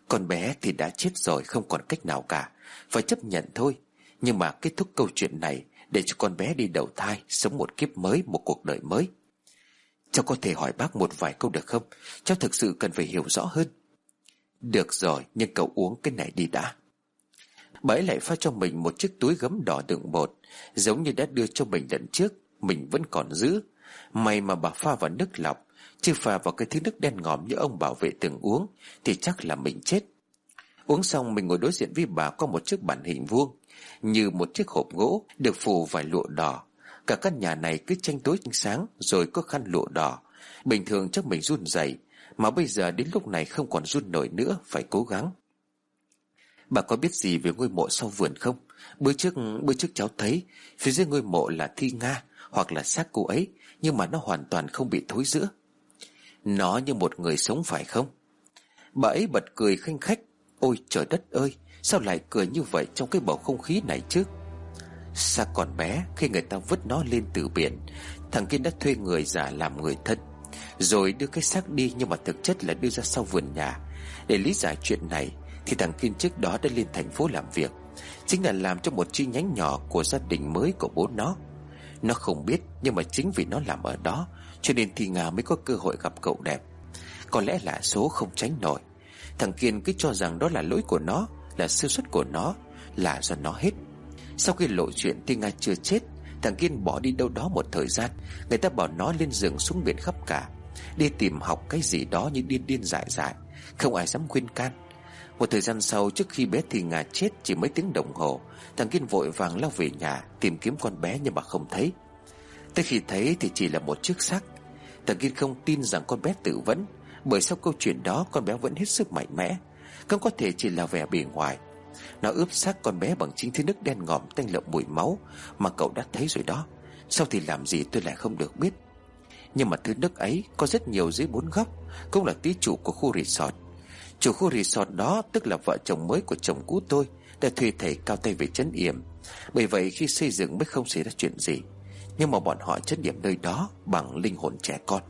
Con bé thì đã chết rồi không còn cách nào cả. Phải chấp nhận thôi. Nhưng mà kết thúc câu chuyện này Để cho con bé đi đầu thai Sống một kiếp mới, một cuộc đời mới. Cháu có thể hỏi bác một vài câu được không? Cháu thực sự cần phải hiểu rõ hơn. Được rồi Nhưng cậu uống cái này đi đã. Bà ấy lại pha cho mình một chiếc túi gấm đỏ đựng bột Giống như đã đưa cho mình lần trước. Mình vẫn còn giữ. May mà bà pha vào nước lọc Chứ pha vào cái thứ nước đen ngòm như ông bảo vệ từng uống, Thì chắc là mình chết. Uống xong mình ngồi đối diện với bà Có một chiếc bàn hình vuông, Như một chiếc hộp gỗ Được phủ vài lụa đỏ. Cả căn nhà này cứ tranh tối tranh sáng Rồi có khăn lụa đỏ. Bình thường chắc mình run rẩy, Mà bây giờ đến lúc này không còn run nổi nữa, Phải cố gắng. Bà có biết gì về ngôi mộ sau vườn không? Bữa trước bữa trước cháu thấy, Phía dưới ngôi mộ là thi Nga Hoặc là xác cô ấy, Nhưng mà nó hoàn toàn không bị thối giữa. Nó như một người sống phải không? Bà ấy bật cười khanh khách. Ôi trời đất ơi, Sao lại cười như vậy trong cái bầu không khí này chứ? Sa còn bé, Khi người ta vứt nó lên từ biển, Thằng kia đã thuê người giả làm người thân, Rồi đưa cái xác đi Nhưng mà thực chất là đưa ra sau vườn nhà. Để lý giải chuyện này, Thì thằng Kiên trước đó đã lên thành phố làm việc, Chính là làm cho một chi nhánh nhỏ Của gia đình mới của bố nó. Nó không biết, Nhưng mà chính vì nó làm ở đó cho nên thì Nga mới có cơ hội gặp cậu đẹp. Có lẽ là số không tránh nổi. Thằng Kiên cứ cho rằng đó là lỗi của nó, Là sơ suất của nó, Là do nó hết. Sau khi lộ chuyện thì Nga chưa chết, Thằng Kiên bỏ đi đâu đó một thời gian. Người ta bảo nó lên rừng xuống biển khắp cả, Đi tìm học cái gì đó như điên điên dại dại, Không ai dám khuyên can. Một thời gian sau, trước khi bé thì Nga chết chỉ mấy tiếng đồng hồ, Thằng Kiên vội vàng lao về nhà Tìm kiếm con bé nhưng mà không thấy. Tới khi thấy thì chỉ là một chiếc xác Thằng Kiên không tin rằng con bé tự vẫn. Bởi sau câu chuyện đó, con bé vẫn hết sức mạnh mẽ. Không có thể chỉ là vẻ bề ngoài. Nó ướp xác con bé bằng chính thứ nước đen ngòm tanh lợm mùi máu Mà cậu đã thấy rồi đó. Sau thì làm gì tôi lại không được biết. Nhưng mà thứ nước ấy có rất nhiều dưới bốn góc, Cũng là tí chủ của khu resort. Chủ khu resort đó tức là vợ chồng mới của chồng cũ tôi, Đã thuê thầy cao tay về chấn yểm. Bởi vậy khi xây dựng mới không xảy ra chuyện gì. Nhưng mà bọn họ chấn điểm nơi đó Bằng linh hồn trẻ con.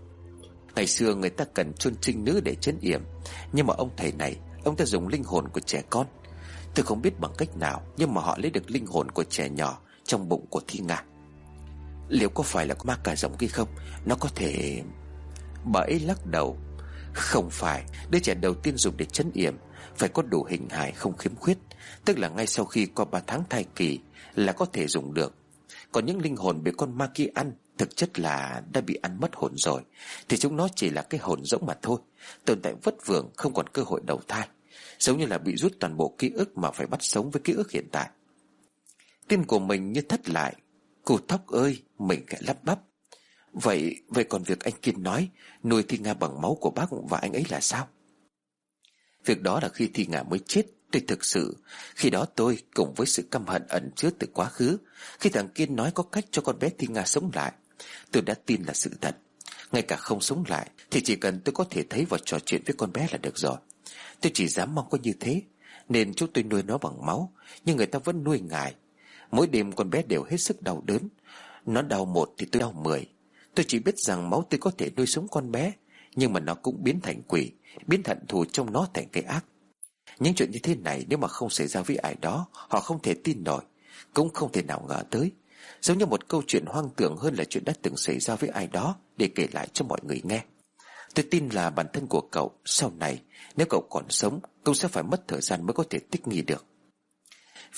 Ngày xưa người ta cần chôn trinh nữ để chấn yểm Nhưng mà ông thầy này, Ông ta dùng linh hồn của trẻ con. Tôi không biết bằng cách nào, Nhưng mà họ lấy được linh hồn của trẻ nhỏ Trong bụng của thi ngạc Liệu có phải là có ma cà rồng kia không? Nó có thể Bà ấy lắc đầu. Không phải, Đứa trẻ đầu tiên dùng để chấn yểm Phải có đủ hình hài không khiếm khuyết. Tức là ngay sau khi qua 3 tháng thai kỳ Là có thể dùng được. Còn những linh hồn bị con ma kia ăn, Thực chất là đã bị ăn mất hồn rồi. Thì chúng nó chỉ là cái hồn rỗng mà thôi. Tồn tại vất vưởng, không còn cơ hội đầu thai. Giống như là bị rút toàn bộ ký ức Mà phải bắt sống với ký ức hiện tại. Tim của mình như thất lại. Cụ thóc ơi, Mình kẻ lắp bắp. Vậy vậy còn việc anh Kiên nói, Nuôi Thi Nga bằng máu của bác và anh ấy là sao? Việc đó là khi Thi Nga mới chết. Tôi thực sự, Khi đó tôi cùng với sự căm hận ẩn chứa từ quá khứ, Khi thằng Kiên nói có cách cho con bé Thi Nga sống lại, Tôi đã tin là sự thật. Ngay cả không sống lại Thì chỉ cần tôi có thể thấy và trò chuyện với con bé là được rồi. Tôi chỉ dám mong có như thế, Nên chúng tôi nuôi nó bằng máu, Nhưng người ta vẫn nuôi ngài. Mỗi đêm con bé đều hết sức đau đớn. Nó đau một thì tôi đau mười. Tôi chỉ biết rằng máu tôi có thể nuôi sống con bé, Nhưng mà nó cũng biến thành quỷ, Biến thận thù trong nó thành cái ác. Những chuyện như thế này nếu mà không xảy ra với ai đó, Họ không thể tin nổi, Cũng không thể nào ngờ tới. Giống như một câu chuyện hoang tưởng hơn là chuyện đã từng xảy ra với ai đó, Để kể lại cho mọi người nghe. Tôi tin là bản thân của cậu, Sau này, nếu cậu còn sống Cậu sẽ phải mất thời gian mới có thể tích nghi được.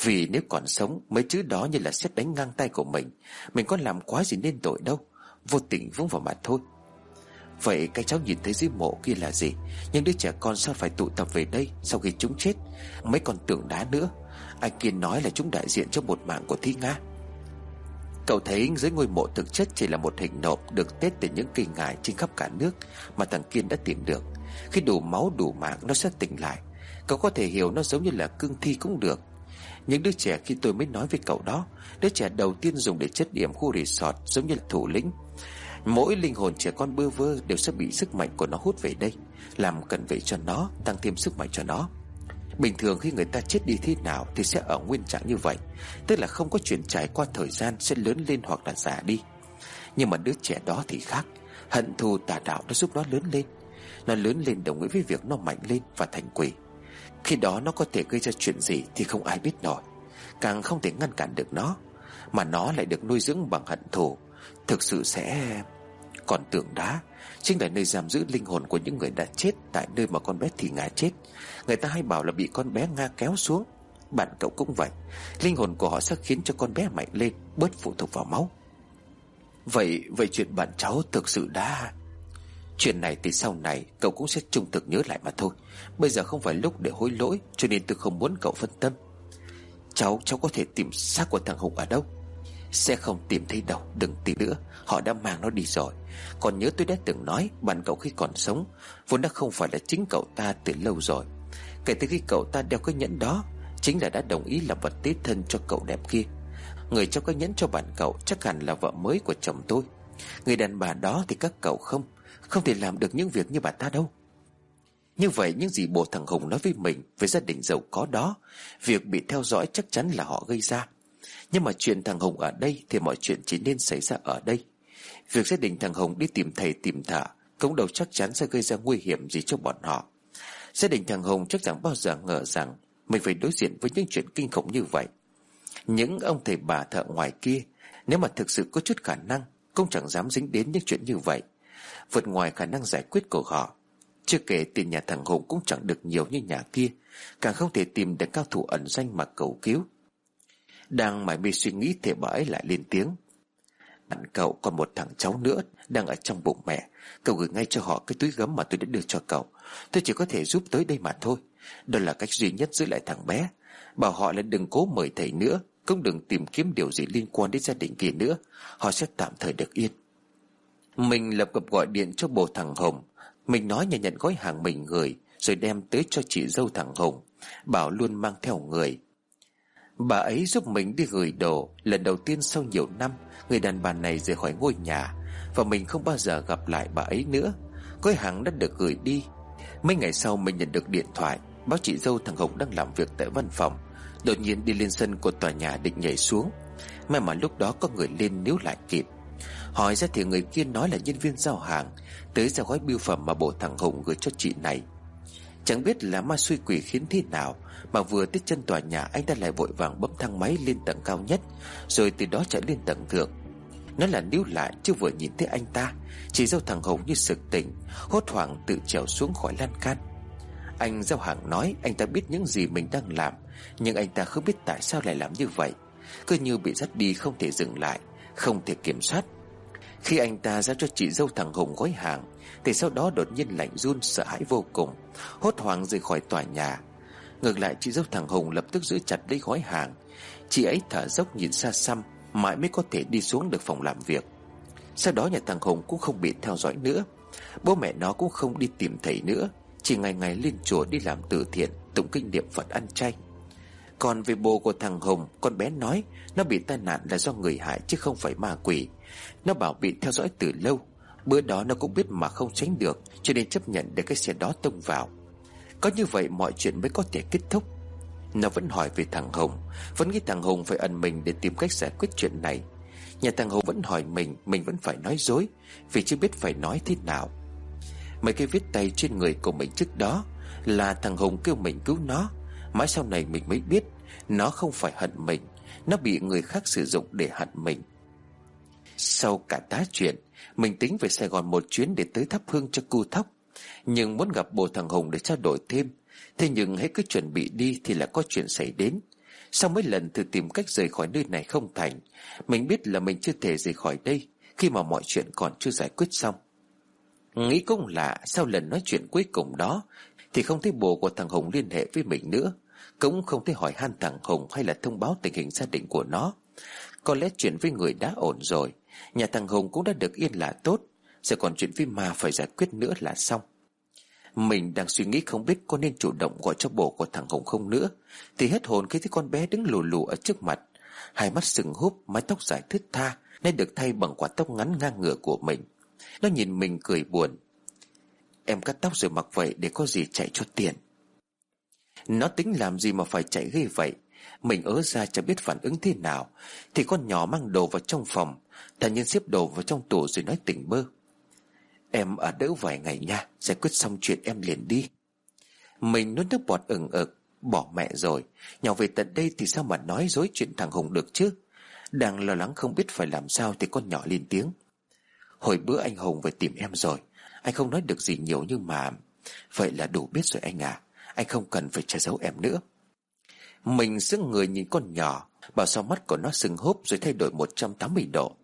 Vì nếu còn sống, Mấy chữ đó như là xét đánh ngang tay của mình Mình có làm quá gì nên tội đâu, Vô tình vướng vào mặt thôi. Vậy cái cháu nhìn thấy dưới mộ kia là gì? Những đứa trẻ con sao phải tụ tập về đây Sau khi chúng chết? Mấy con tượng đá nữa. Anh kia nói là chúng đại diện cho một mạng của Thi Nga. Cậu thấy dưới ngôi mộ thực chất chỉ là một hình nộp Được tết từ những cây ngải trên khắp cả nước Mà thằng Kiên đã tìm được. Khi đủ máu, đủ mạng, nó sẽ tỉnh lại. Cậu có thể hiểu nó giống như là cương thi cũng được. Những đứa trẻ khi tôi mới nói với cậu đó, Đứa trẻ đầu tiên dùng để chất điểm khu resort Giống như là thủ lĩnh. Mỗi linh hồn trẻ con bơ vơ Đều sẽ bị sức mạnh của nó hút về đây, Làm cần vệ cho nó, Tăng thêm sức mạnh cho nó. Bình thường khi người ta chết đi thế nào Thì sẽ ở nguyên trạng như vậy, Tức là không có chuyện trải qua thời gian Sẽ lớn lên hoặc là già đi. Nhưng mà đứa trẻ đó thì khác, Hận thù tà đạo đã giúp nó lớn lên. Nó lớn lên đồng nghĩa với việc nó mạnh lên Và thành quỷ. Khi đó nó có thể gây ra chuyện gì Thì không ai biết nổi, Càng không thể ngăn cản được nó, Mà nó lại được nuôi dưỡng bằng hận thù. Thực sự sẽ Còn tượng đá. Chính là nơi giam giữ linh hồn của những người đã chết Tại nơi mà con bé thì ngã chết. Người ta hay bảo là bị con bé Nga kéo xuống. Bạn cậu cũng vậy. Linh hồn của họ sẽ khiến cho con bé mạnh lên, Bớt phụ thuộc vào máu. Vậy vậy chuyện bạn cháu thực sự đã Chuyện này thì sau này Cậu cũng sẽ trung thực nhớ lại mà thôi. Bây giờ không phải lúc để hối lỗi, Cho nên tôi không muốn cậu phân tâm. Cháu cháu có thể tìm xác của thằng Hùng ở đâu? Sẽ không tìm thấy đâu, Đừng tìm nữa. Họ đã mang nó đi rồi. Còn nhớ tôi đã từng nói, Bạn cậu khi còn sống, Vốn đã không phải là chính cậu ta từ lâu rồi. Kể từ khi cậu ta đeo cái nhẫn đó, Chính là đã đồng ý làm vật tế thân cho cậu đẹp kia. Người cho cái nhẫn cho bạn cậu Chắc hẳn là vợ mới của chồng tôi. Người đàn bà đó thì các cậu không Không thể làm được những việc như bà ta đâu. Như vậy, những gì bộ thằng Hùng nói với mình Về gia đình giàu có đó, Việc bị theo dõi chắc chắn là họ gây ra. Nhưng mà chuyện thằng Hùng ở đây Thì mọi chuyện chỉ nên xảy ra ở đây. Việc gia đình thằng Hùng đi tìm thầy, tìm thợ Cũng đâu chắc chắn sẽ gây ra nguy hiểm gì cho bọn họ. Gia đình thằng Hùng chắc chẳng bao giờ ngờ rằng Mình phải đối diện với những chuyện kinh khủng như vậy. Những ông thầy bà thợ ngoài kia, Nếu mà thực sự có chút khả năng, Cũng chẳng dám dính đến những chuyện như vậy. Vượt ngoài khả năng giải quyết của họ, Chưa kể tiền nhà thằng Hùng cũng chẳng được nhiều như nhà kia, Càng không thể tìm được cao thủ ẩn danh mà cầu cứu. Đang mải mê suy nghĩ thì bà ấy lại lên tiếng. Bạn cậu còn một thằng cháu nữa Đang ở trong bụng mẹ. Cậu gửi ngay cho họ cái túi gấm mà tôi đã đưa cho cậu. Tôi chỉ có thể giúp tới đây mà thôi. Đó là cách duy nhất giữ lại thằng bé. Bảo họ là đừng cố mời thầy nữa, Cũng đừng tìm kiếm điều gì liên quan đến gia đình kia nữa. Họ sẽ tạm thời được yên. Mình lập cập gọi điện cho bồ thằng Hồng. Mình nói nhà nhận gói hàng mình gửi, Rồi đem tới cho chị dâu thằng Hồng. Bảo luôn mang theo người. Bà ấy giúp mình đi gửi đồ Lần đầu tiên sau nhiều năm. Người đàn bà này rời khỏi ngôi nhà Và mình không bao giờ gặp lại bà ấy nữa. Gói hàng đã được gửi đi. Mấy ngày sau mình nhận được điện thoại, Báo chị dâu thằng Hồng đang làm việc tại văn phòng. Đột nhiên đi lên sân của tòa nhà định nhảy xuống. May mà lúc đó có người lên níu lại kịp. Hỏi ra thì người kia nói là nhân viên giao hàng, Tới ra gói bưu phẩm mà bộ thằng Hùng gửi cho chị này. Chẳng biết là ma suy quỷ khiến thế nào mà vừa tới chân tòa nhà, anh ta lại vội vàng bấm thang máy lên tầng cao nhất, Rồi từ đó chạy lên tầng thượng. Nó là níu lại chứ vừa nhìn thấy anh ta, Chỉ dâu thằng Hồng như sực tỉnh, Hốt hoảng tự trèo xuống khỏi lan can. Anh giao hàng nói anh ta biết những gì mình đang làm, Nhưng anh ta không biết tại sao lại làm như vậy. Cứ như bị dắt đi không thể dừng lại, Không thể kiểm soát. Khi anh ta giao cho chị dâu thằng Hùng gói hàng, Thì sau đó đột nhiên lạnh run, sợ hãi vô cùng, Hốt hoảng rời khỏi tòa nhà. Ngược lại, chị dâu thằng Hùng lập tức giữ chặt lấy gói hàng. Chị ấy thở dốc nhìn xa xăm, Mãi mới có thể đi xuống được phòng làm việc. Sau đó nhà thằng Hùng cũng không bị theo dõi nữa. Bố mẹ nó cũng không đi tìm thầy nữa, Chỉ ngày ngày lên chùa đi làm từ thiện, Tụng kinh niệm Phật ăn chay. Còn về bố của thằng Hùng, Con bé nói, Nó bị tai nạn là do người hại chứ không phải ma quỷ. Nó bảo bị theo dõi từ lâu, Bữa đó nó cũng biết mà không tránh được, Cho nên chấp nhận để cái xe đó tông vào. Có như vậy mọi chuyện mới có thể kết thúc. Nó vẫn hỏi về thằng Hùng, Vẫn nghĩ thằng Hùng phải ẩn mình để tìm cách giải quyết chuyện này. Nhà thằng Hùng vẫn hỏi mình Mình vẫn phải nói dối, Vì chưa biết phải nói thế nào. Mấy cái viết tay trên người của mình trước đó Là thằng Hùng kêu mình cứu nó. Mãi sau này mình mới biết, Nó không phải hận mình, Nó bị người khác sử dụng để hận mình. Sau cả tá chuyện, Mình tính về Sài Gòn một chuyến để tới thắp hương cho cu thóc. Nhưng muốn gặp bồ thằng Hùng để trao đổi thêm, Thế nhưng hãy cứ chuẩn bị đi Thì là có chuyện xảy đến. Sau mấy lần thử tìm cách rời khỏi nơi này không thành, Mình biết là mình chưa thể rời khỏi đây Khi mà mọi chuyện còn chưa giải quyết xong. Nghĩ cũng lạ, Sau lần nói chuyện cuối cùng đó, Thì không thấy bồ của thằng Hùng liên hệ với mình nữa. Cũng không thấy hỏi han thằng Hùng Hay là thông báo tình hình gia đình của nó. Có lẽ chuyện với người đã ổn rồi, Nhà thằng Hùng cũng đã được yên là tốt sẽ còn chuyện với ma phải giải quyết nữa là xong. Mình đang suy nghĩ không biết có nên chủ động gọi cho bộ của thằng Hùng không nữa. Thì hết hồn khi thấy con bé đứng lù lù ở trước mặt. Hai mắt sừng húp, Mái tóc dài thướt tha Nay được thay bằng quả tóc ngắn ngang ngửa của mình. Nó nhìn mình cười buồn. Em cắt tóc rồi mặc vậy để có gì chạy cho tiền Nó tính làm gì mà phải chạy ghê vậy? Mình ớ ra chẳng biết phản ứng thế nào. Thì con nhỏ mang đồ vào trong phòng. Thả nhiên xếp đồ vào trong tủ rồi nói tỉnh bơ. Em ở đỡ vài ngày nha, Giải quyết xong chuyện em liền đi. Mình nuốt nước bọt ừng ực, Bỏ mẹ rồi. Nhỏ về tận đây thì sao mà nói dối chuyện thằng Hùng được chứ? Đang lo lắng không biết phải làm sao Thì con nhỏ lên tiếng. Hồi bữa anh Hùng về tìm em rồi, Anh không nói được gì nhiều nhưng mà, Vậy là đủ biết rồi anh à Anh không cần phải che giấu em nữa. Mình sững người nhìn con nhỏ, Bảo sao mắt của nó sưng húp Rồi thay đổi 180 độ.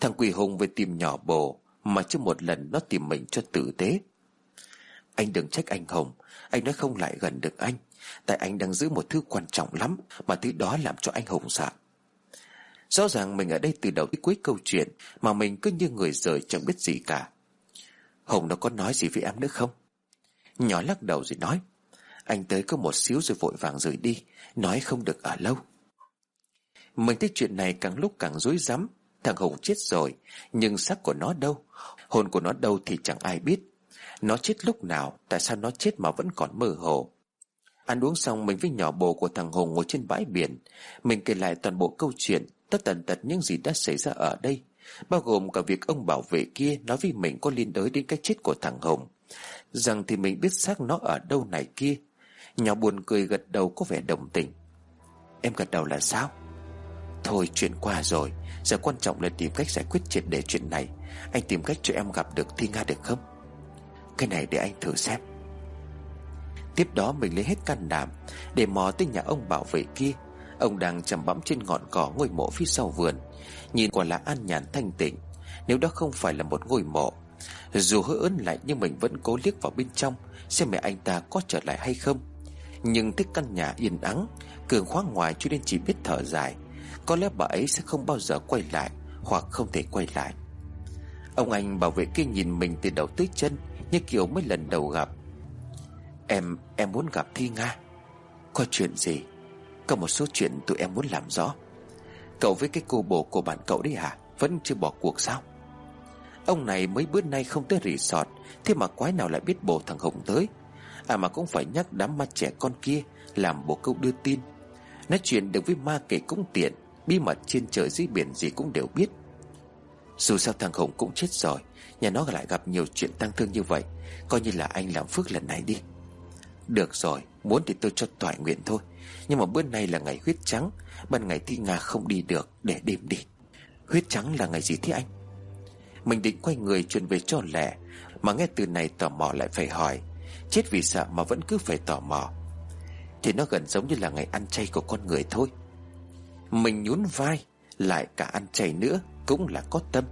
Thằng quỷ Hùng về tìm nhỏ bồ mà chưa một lần nó tìm mình cho tử tế. Anh đừng trách anh Hồng, Anh nói không lại gần được anh. Tại anh đang giữ một thứ quan trọng lắm Mà thứ đó làm cho anh Hồng sợ. Rõ ràng mình ở đây từ đầu đến cuối câu chuyện Mà mình cứ như người rời chẳng biết gì cả. Hồng nó có nói gì với em nữa không? Nhỏ lắc đầu rồi nói Anh tới có một xíu rồi vội vàng rời đi Nói không được ở lâu. Mình thấy chuyện này càng lúc càng rối rắm Thằng Hùng chết rồi, Nhưng xác của nó đâu? Hồn của nó đâu thì chẳng ai biết. Nó chết lúc nào, Tại sao nó chết mà vẫn còn mơ hồ? Ăn uống xong, mình với nhỏ bồ của thằng Hùng ngồi trên bãi biển. Mình kể lại toàn bộ câu chuyện, Tất tần tật những gì đã xảy ra ở đây, Bao gồm cả việc ông bảo vệ kia Nói với mình có liên đới đến cái chết của thằng Hùng. Rằng thì mình biết xác nó ở đâu này kia. Nhỏ buồn cười gật đầu có vẻ đồng tình. Em gật đầu là sao? Thôi, chuyện qua rồi. Giờ quan trọng là tìm cách giải quyết triệt để chuyện này. Anh tìm cách cho em gặp được Thi Nga được không? Cái này để anh thử xem. Tiếp đó mình lấy hết can đảm Để mò tới nhà ông bảo vệ kia. Ông đang chầm bẫm trên ngọn cỏ ngôi mộ phía sau vườn, Nhìn quả là an nhàn thanh tịnh. Nếu đó không phải là một ngôi mộ, Dù hơi ớn lạnh nhưng mình vẫn cố liếc vào bên trong, Xem mẹ anh ta có trở lại hay không. Nhưng thích căn nhà yên ắng, Cường khoáng ngoài cho nên chỉ biết thở dài. Có lẽ bà ấy sẽ không bao giờ quay lại Hoặc không thể quay lại. Ông anh bảo vệ kia nhìn mình từ đầu tới chân Như kiểu mới lần đầu gặp. Em, em muốn gặp Thi Nga. Có chuyện gì? Có một số chuyện tụi em muốn làm rõ. Cậu với cái cô bồ của bạn cậu đấy hả? Vẫn chưa bỏ cuộc sao? Ông này mấy bữa nay không tới resort Thế mà quái nào lại biết bồ thằng Hùng tới? À mà cũng phải nhắc đám ma trẻ con kia Làm bộ câu đưa tin. Nói chuyện được với ma kể cũng tiện Bí mật trên trời dưới biển gì cũng đều biết. Dù sao thằng Hùng cũng chết rồi, Nhà nó lại gặp nhiều chuyện tăng thương như vậy, Coi như là anh làm phước lần này đi. Được rồi, Muốn thì tôi cho toại nguyện thôi, Nhưng mà bữa nay là ngày huyết trắng, Ban ngày thi Nga không đi được, Để đêm đi. Huyết trắng là ngày gì thế anh? Mình định quay người chuyển về cho lẻ Mà nghe từ này tò mò lại phải hỏi, Chết vì sợ mà vẫn cứ phải tò mò. Thì nó gần giống như là ngày ăn chay của con người thôi. Mình nhún vai, Lại cả ăn chay nữa, Cũng là có tâm.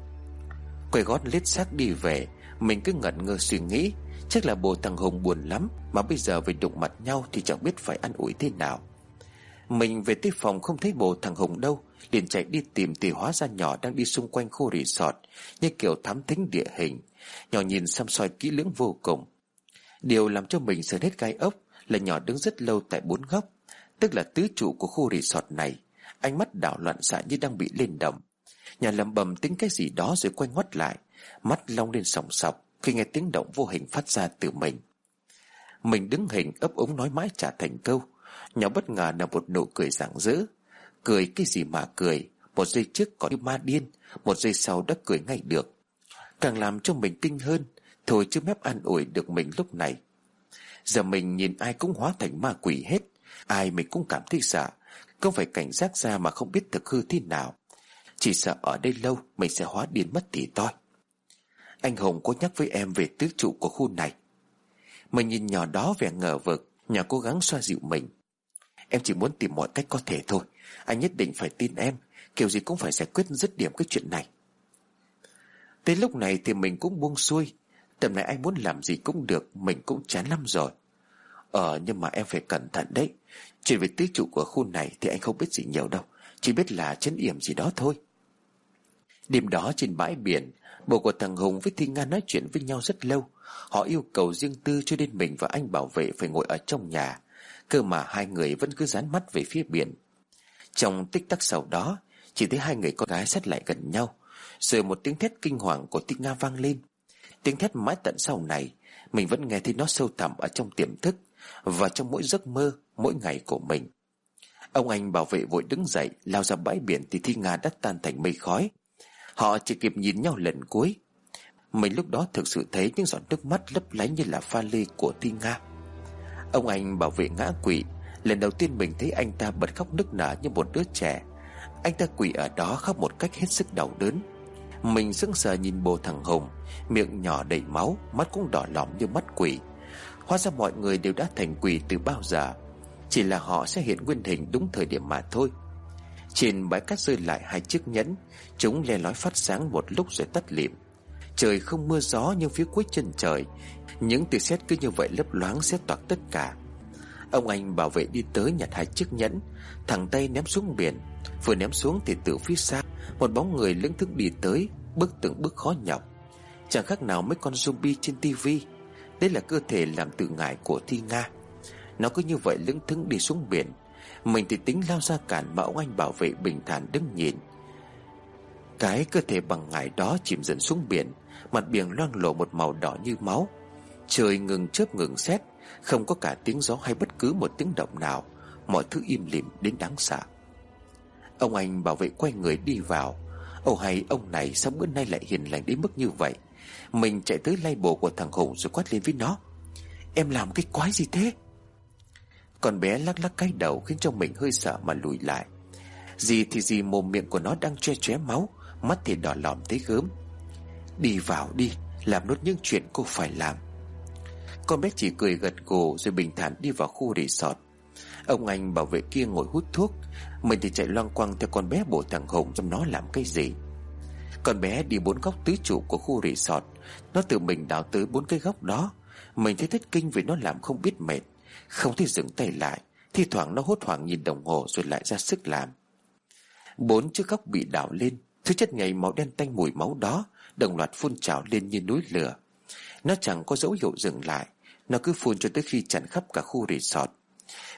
Quay gót lết xác đi về, Mình cứ ngẩn ngơ suy nghĩ, Chắc là bồ thằng Hùng buồn lắm, Mà bây giờ về đụng mặt nhau Thì chẳng biết phải ăn ủi thế nào. Mình về tới phòng không thấy bồ thằng Hùng đâu, liền chạy đi tìm thì hóa ra nhỏ đang đi xung quanh khu resort, Như kiểu thám thính địa hình. Nhỏ nhìn xăm soi kỹ lưỡng vô cùng. Điều làm cho mình sờn hết gai ốc Là nhỏ đứng rất lâu tại bốn góc, Tức là tứ trụ của khu resort này. Ánh mắt đảo loạn xạ như đang bị lên động, Nhà lầm bầm tính cái gì đó rồi quay ngoắt lại. Mắt long lên sòng sọc Khi nghe tiếng động vô hình phát ra từ mình. Mình đứng hình ấp ống nói mãi trả thành câu. Nhỏ bất ngờ là một nụ cười rạng rỡ Cười cái gì mà cười Một giây trước còn như ma điên Một giây sau đã cười ngay được. Càng làm cho mình kinh hơn Thôi chứ mép an ủi được mình lúc này. Giờ mình nhìn ai cũng hóa thành ma quỷ hết Ai mình cũng cảm thấy sợ không phải cảnh giác ra mà không biết thực hư thế nào. Chỉ sợ ở đây lâu Mình sẽ hóa điên mất thì toi. Anh Hùng có nhắc với em về tứ trụ của khu này. Mình nhìn nhỏ đó vẻ ngờ vực, Nhỏ cố gắng xoa dịu mình. Em chỉ muốn tìm mọi cách có thể thôi. Anh nhất định phải tin em, Kiểu gì cũng phải giải quyết dứt điểm cái chuyện này. Tới lúc này thì mình cũng buông xuôi. Tầm này anh muốn làm gì cũng được, Mình cũng chán lắm rồi. Ờ nhưng mà em phải cẩn thận đấy. Chuyện về tứ trụ của khu này Thì anh không biết gì nhiều đâu, Chỉ biết là chấn yểm gì đó thôi. Đêm đó trên bãi biển Bố của thằng Hùng với Thi Nga nói chuyện với nhau rất lâu. Họ yêu cầu riêng tư cho nên mình và anh bảo vệ phải ngồi ở trong nhà. Cơ mà hai người vẫn cứ dán mắt về phía biển. Trong tích tắc sau đó, Chỉ thấy hai người con gái sát lại gần nhau. Rồi một tiếng thét kinh hoàng của Thi Nga vang lên. Tiếng thét mãi tận sau này, Mình vẫn nghe thấy nó sâu thẳm ở trong tiềm thức Và trong mỗi giấc mơ. Mỗi ngày của mình. Ông anh bảo vệ vội đứng dậy, Lao ra bãi biển thì Thi Nga đã tan thành mây khói. Họ chỉ kịp nhìn nhau lần cuối. Mình lúc đó thực sự thấy những giọt nước mắt lấp lánh như là pha lê của Thi Nga. Ông anh bảo vệ ngã quỵ. Lần đầu tiên mình thấy anh ta bật khóc nức nở như một đứa trẻ. Anh ta quỳ ở đó khóc một cách hết sức đau đớn. Mình sững sờ nhìn bồ thằng Hùng, Miệng nhỏ đầy máu, Mắt cũng đỏ lòm như mắt quỷ. Hóa ra mọi người đều đã thành quỷ từ bao giờ. Chỉ là họ sẽ hiện nguyên hình đúng thời điểm mà thôi. Trên bãi cát rơi lại hai chiếc nhẫn, Chúng le lói phát sáng một lúc rồi tắt lịm. Trời không mưa gió nhưng phía cuối chân trời, Những tia sét cứ như vậy lấp loáng xét toạc tất cả. Ông anh bảo vệ đi tới nhặt hai chiếc nhẫn, Thẳng tay ném xuống biển. Vừa ném xuống thì từ phía xa, Một bóng người lững thững đi tới, Bước từng bước khó nhọc. Chẳng khác nào mấy con zombie trên tivi Đây là cơ thể làm từ ngải của Thi Nga. Nó cứ như vậy lững thững đi xuống biển. Mình thì tính lao ra cản Mà ông anh bảo vệ bình thản đứng nhìn. Cái cơ thể bằng ngải đó chìm dần xuống biển, Mặt biển loang lộ một màu đỏ như máu. Trời ngừng chớp ngừng xét, Không có cả tiếng gió hay bất cứ một tiếng động nào. Mọi thứ im lìm đến đáng sợ. Ông anh bảo vệ quay người đi vào. Ồ, hay, ông này sao bữa nay lại hiền lành đến mức như vậy? Mình chạy tới lay bộ của thằng Hùng rồi quát lên với nó. Em làm cái quái gì thế? Con bé lắc lắc cái đầu khiến cho mình hơi sợ mà lùi lại. Gì thì gì mồm miệng của nó đang che chóe máu, Mắt thì đỏ lòm tới gớm. Đi vào đi, Làm nốt những chuyện cô phải làm. Con bé chỉ cười gật gù Rồi bình thản đi vào khu resort. Ông anh bảo vệ kia ngồi hút thuốc. Mình thì chạy loang quăng theo con bé bộ thằng Hùng Trong nó làm cái gì. Con bé đi bốn góc tứ trụ của khu resort. Nó tự mình đào tới bốn cái góc đó. Mình thấy thất kinh vì nó làm không biết mệt. Không thể dừng tay lại, Thi thoảng nó hốt hoảng nhìn đồng hồ Rồi lại ra sức làm. Bốn chiếc góc bị đảo lên, Thứ chất nhầy màu đen tanh mùi máu đó, Đồng loạt phun trào lên như núi lửa. Nó chẳng có dấu hiệu dừng lại, Nó cứ phun cho tới khi chặn khắp cả khu resort.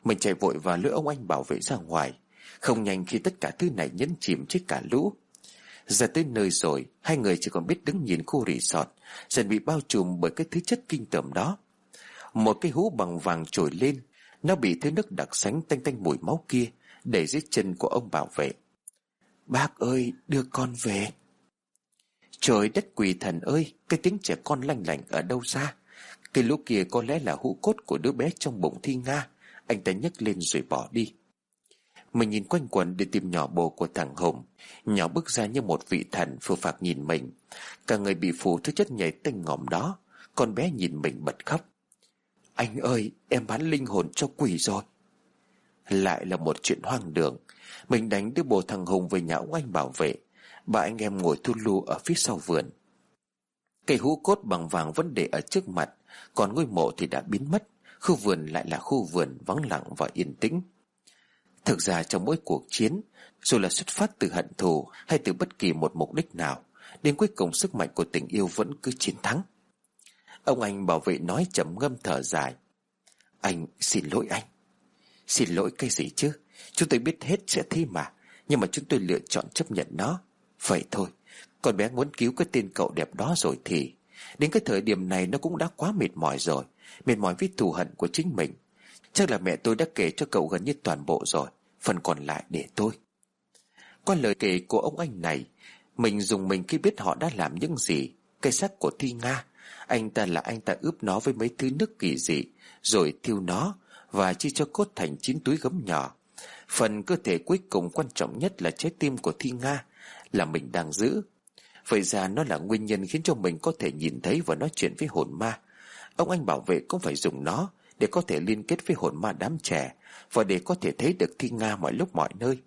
Mình chạy vội và lưỡi ông anh bảo vệ ra ngoài. Không nhanh khi tất cả thứ này nhấn chìm chết cả lũ. Giờ tới nơi rồi, Hai người chỉ còn biết đứng nhìn khu resort, Dần bị bao trùm bởi cái thứ chất kinh tởm đó. Một cái hú bằng vàng trồi lên, Nó bị thứ nước đặc sánh tanh tanh mùi máu kia, để dưới chân của ông bảo vệ. Bác ơi, đưa con về. Trời đất quỷ thần ơi, Cái tiếng trẻ con lanh lảnh ở đâu ra? Cái lũ kia có lẽ là hũ cốt của đứa bé trong bụng thi Nga. Anh ta nhấc lên rồi bỏ đi. Mình nhìn quanh quần để tìm nhỏ bồ của thằng Hùng Nhỏ bước ra như một vị thần phù phạc nhìn mình. Cả người bị phủ thứ chất nhảy tinh ngòm đó. Con bé nhìn mình bật khóc. Anh ơi, em bán linh hồn cho quỷ rồi. Lại là một chuyện hoang đường. Mình đánh đưa bồ thằng Hùng về nhà ông anh bảo vệ. Ba anh em ngồi thu lưu ở phía sau vườn. Cây hũ cốt bằng vàng vẫn để ở trước mặt, Còn ngôi mộ thì đã biến mất. Khu vườn lại là khu vườn vắng lặng và yên tĩnh. Thực ra trong mỗi cuộc chiến, Dù là xuất phát từ hận thù Hay từ bất kỳ một mục đích nào, Đến cuối cùng sức mạnh của tình yêu vẫn cứ chiến thắng. Ông anh bảo vệ nói chậm ngâm thở dài. Anh, xin lỗi anh. Xin lỗi cái gì chứ? Chúng tôi biết hết sẽ thi mà. Nhưng mà chúng tôi lựa chọn chấp nhận nó. Vậy thôi. Con bé muốn cứu cái tên cậu đẹp đó rồi thì. Đến cái thời điểm này nó cũng đã quá mệt mỏi rồi. Mệt mỏi với thù hận của chính mình. Chắc là mẹ tôi đã kể cho cậu gần như toàn bộ rồi. Phần còn lại để tôi. Qua lời kể của ông anh này, Mình dùng mình khi biết họ đã làm những gì. Cây xác của Thi Nga. Anh ta là anh ta ướp nó với mấy thứ nước kỳ dị, Rồi thiêu nó Và chia cho cốt thành chín túi gấm nhỏ. Phần cơ thể cuối cùng quan trọng nhất là trái tim của Thi Nga, Là mình đang giữ. Vậy ra nó là nguyên nhân khiến cho mình có thể nhìn thấy và nói chuyện với hồn ma. Ông anh bảo vệ cũng phải dùng nó Để có thể liên kết với hồn ma đám trẻ Và để có thể thấy được Thi Nga mọi lúc mọi nơi.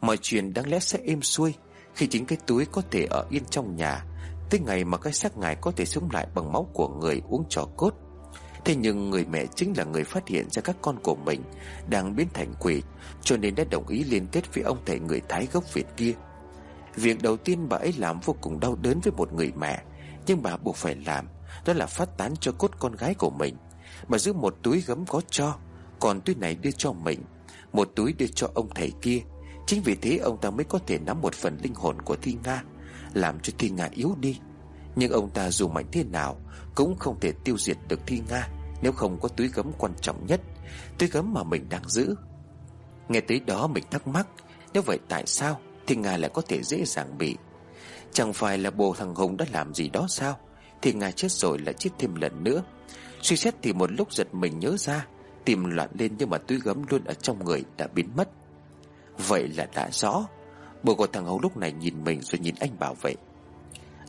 Mọi chuyện đáng lẽ sẽ êm xuôi Khi chính cái túi có thể ở yên trong nhà. Tới ngày mà cái xác ngài có thể sống lại bằng máu của người uống trò cốt. Thế nhưng người mẹ chính là người phát hiện ra các con của mình Đang biến thành quỷ, Cho nên đã đồng ý liên kết với ông thầy người Thái gốc Việt kia. Việc đầu tiên bà ấy làm vô cùng đau đớn với một người mẹ, Nhưng bà buộc phải làm, Đó là phát tán cho cốt con gái của mình. Bà giữ một túi gấm có cho, Còn túi này đưa cho mình, Một túi đưa cho ông thầy kia. Chính vì thế ông ta mới có thể nắm một phần linh hồn của Thi Nga. Làm cho Thi Nga yếu đi. Nhưng ông ta dù mạnh thế nào, Cũng không thể tiêu diệt được Thi Nga, Nếu không có túi gấm quan trọng nhất, Túi gấm mà mình đang giữ. Nghe tới đó mình thắc mắc, Nếu vậy tại sao Thì Nga lại có thể dễ dàng bị? Chẳng phải là bồ thằng Hùng đã làm gì đó sao? Thì Nga chết rồi lại chết thêm lần nữa. Suy xét thì một lúc giật mình nhớ ra, Tìm loạn lên nhưng mà túi gấm luôn ở trong người đã biến mất. Vậy là đã rõ. Bồ của thằng Hấu lúc này nhìn mình rồi nhìn anh bảo vệ.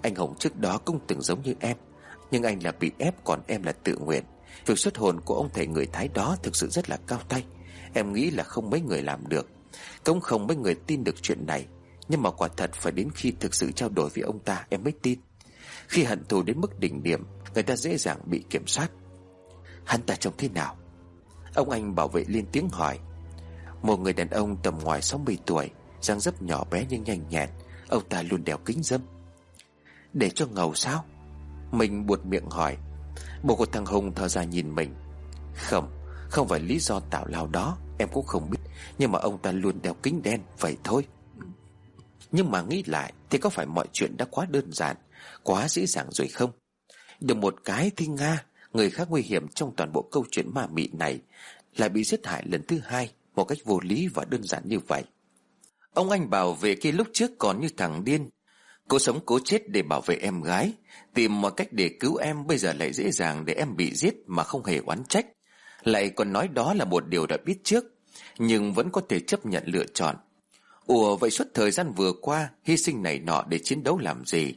Anh hồng trước đó cũng từng giống như em, Nhưng anh là bị ép còn em là tự nguyện. Việc xuất hồn của ông thầy người Thái đó thực sự rất là cao tay. Em nghĩ là không mấy người làm được, Cũng không mấy người tin được chuyện này. Nhưng mà quả thật phải đến khi thực sự trao đổi với ông ta, em mới tin. Khi hận thù đến mức đỉnh điểm, Người ta dễ dàng bị kiểm soát. Hắn ta trông thế nào? Ông anh bảo vệ lên tiếng hỏi. Một người đàn ông tầm ngoài 60 tuổi dáng dấp nhỏ bé nhưng nhanh nhẹn, Ông ta luôn đeo kính dâm. Để cho ngầu sao? Mình buột miệng hỏi. Bộ của thằng Hùng thở dài nhìn mình. Không Không phải lý do tạo lao đó, Em cũng không biết. Nhưng mà ông ta luôn đeo kính đen, Vậy thôi. Nhưng mà nghĩ lại, Thì có phải mọi chuyện đã quá đơn giản, Quá dễ dàng rồi không? Được một cái thì Nga, Người khác nguy hiểm trong toàn bộ câu chuyện ma mị này, Lại bị giết hại lần thứ hai Một cách vô lý và đơn giản như vậy. Ông anh bảo vệ kia lúc trước còn như thằng điên. Cố sống cố chết để bảo vệ em gái, Tìm mọi cách để cứu em, Bây giờ lại dễ dàng để em bị giết Mà không hề oán trách. Lại còn nói đó là một điều đã biết trước, Nhưng vẫn có thể chấp nhận lựa chọn. Ủa, vậy suốt thời gian vừa qua, Hy sinh này nọ để chiến đấu làm gì?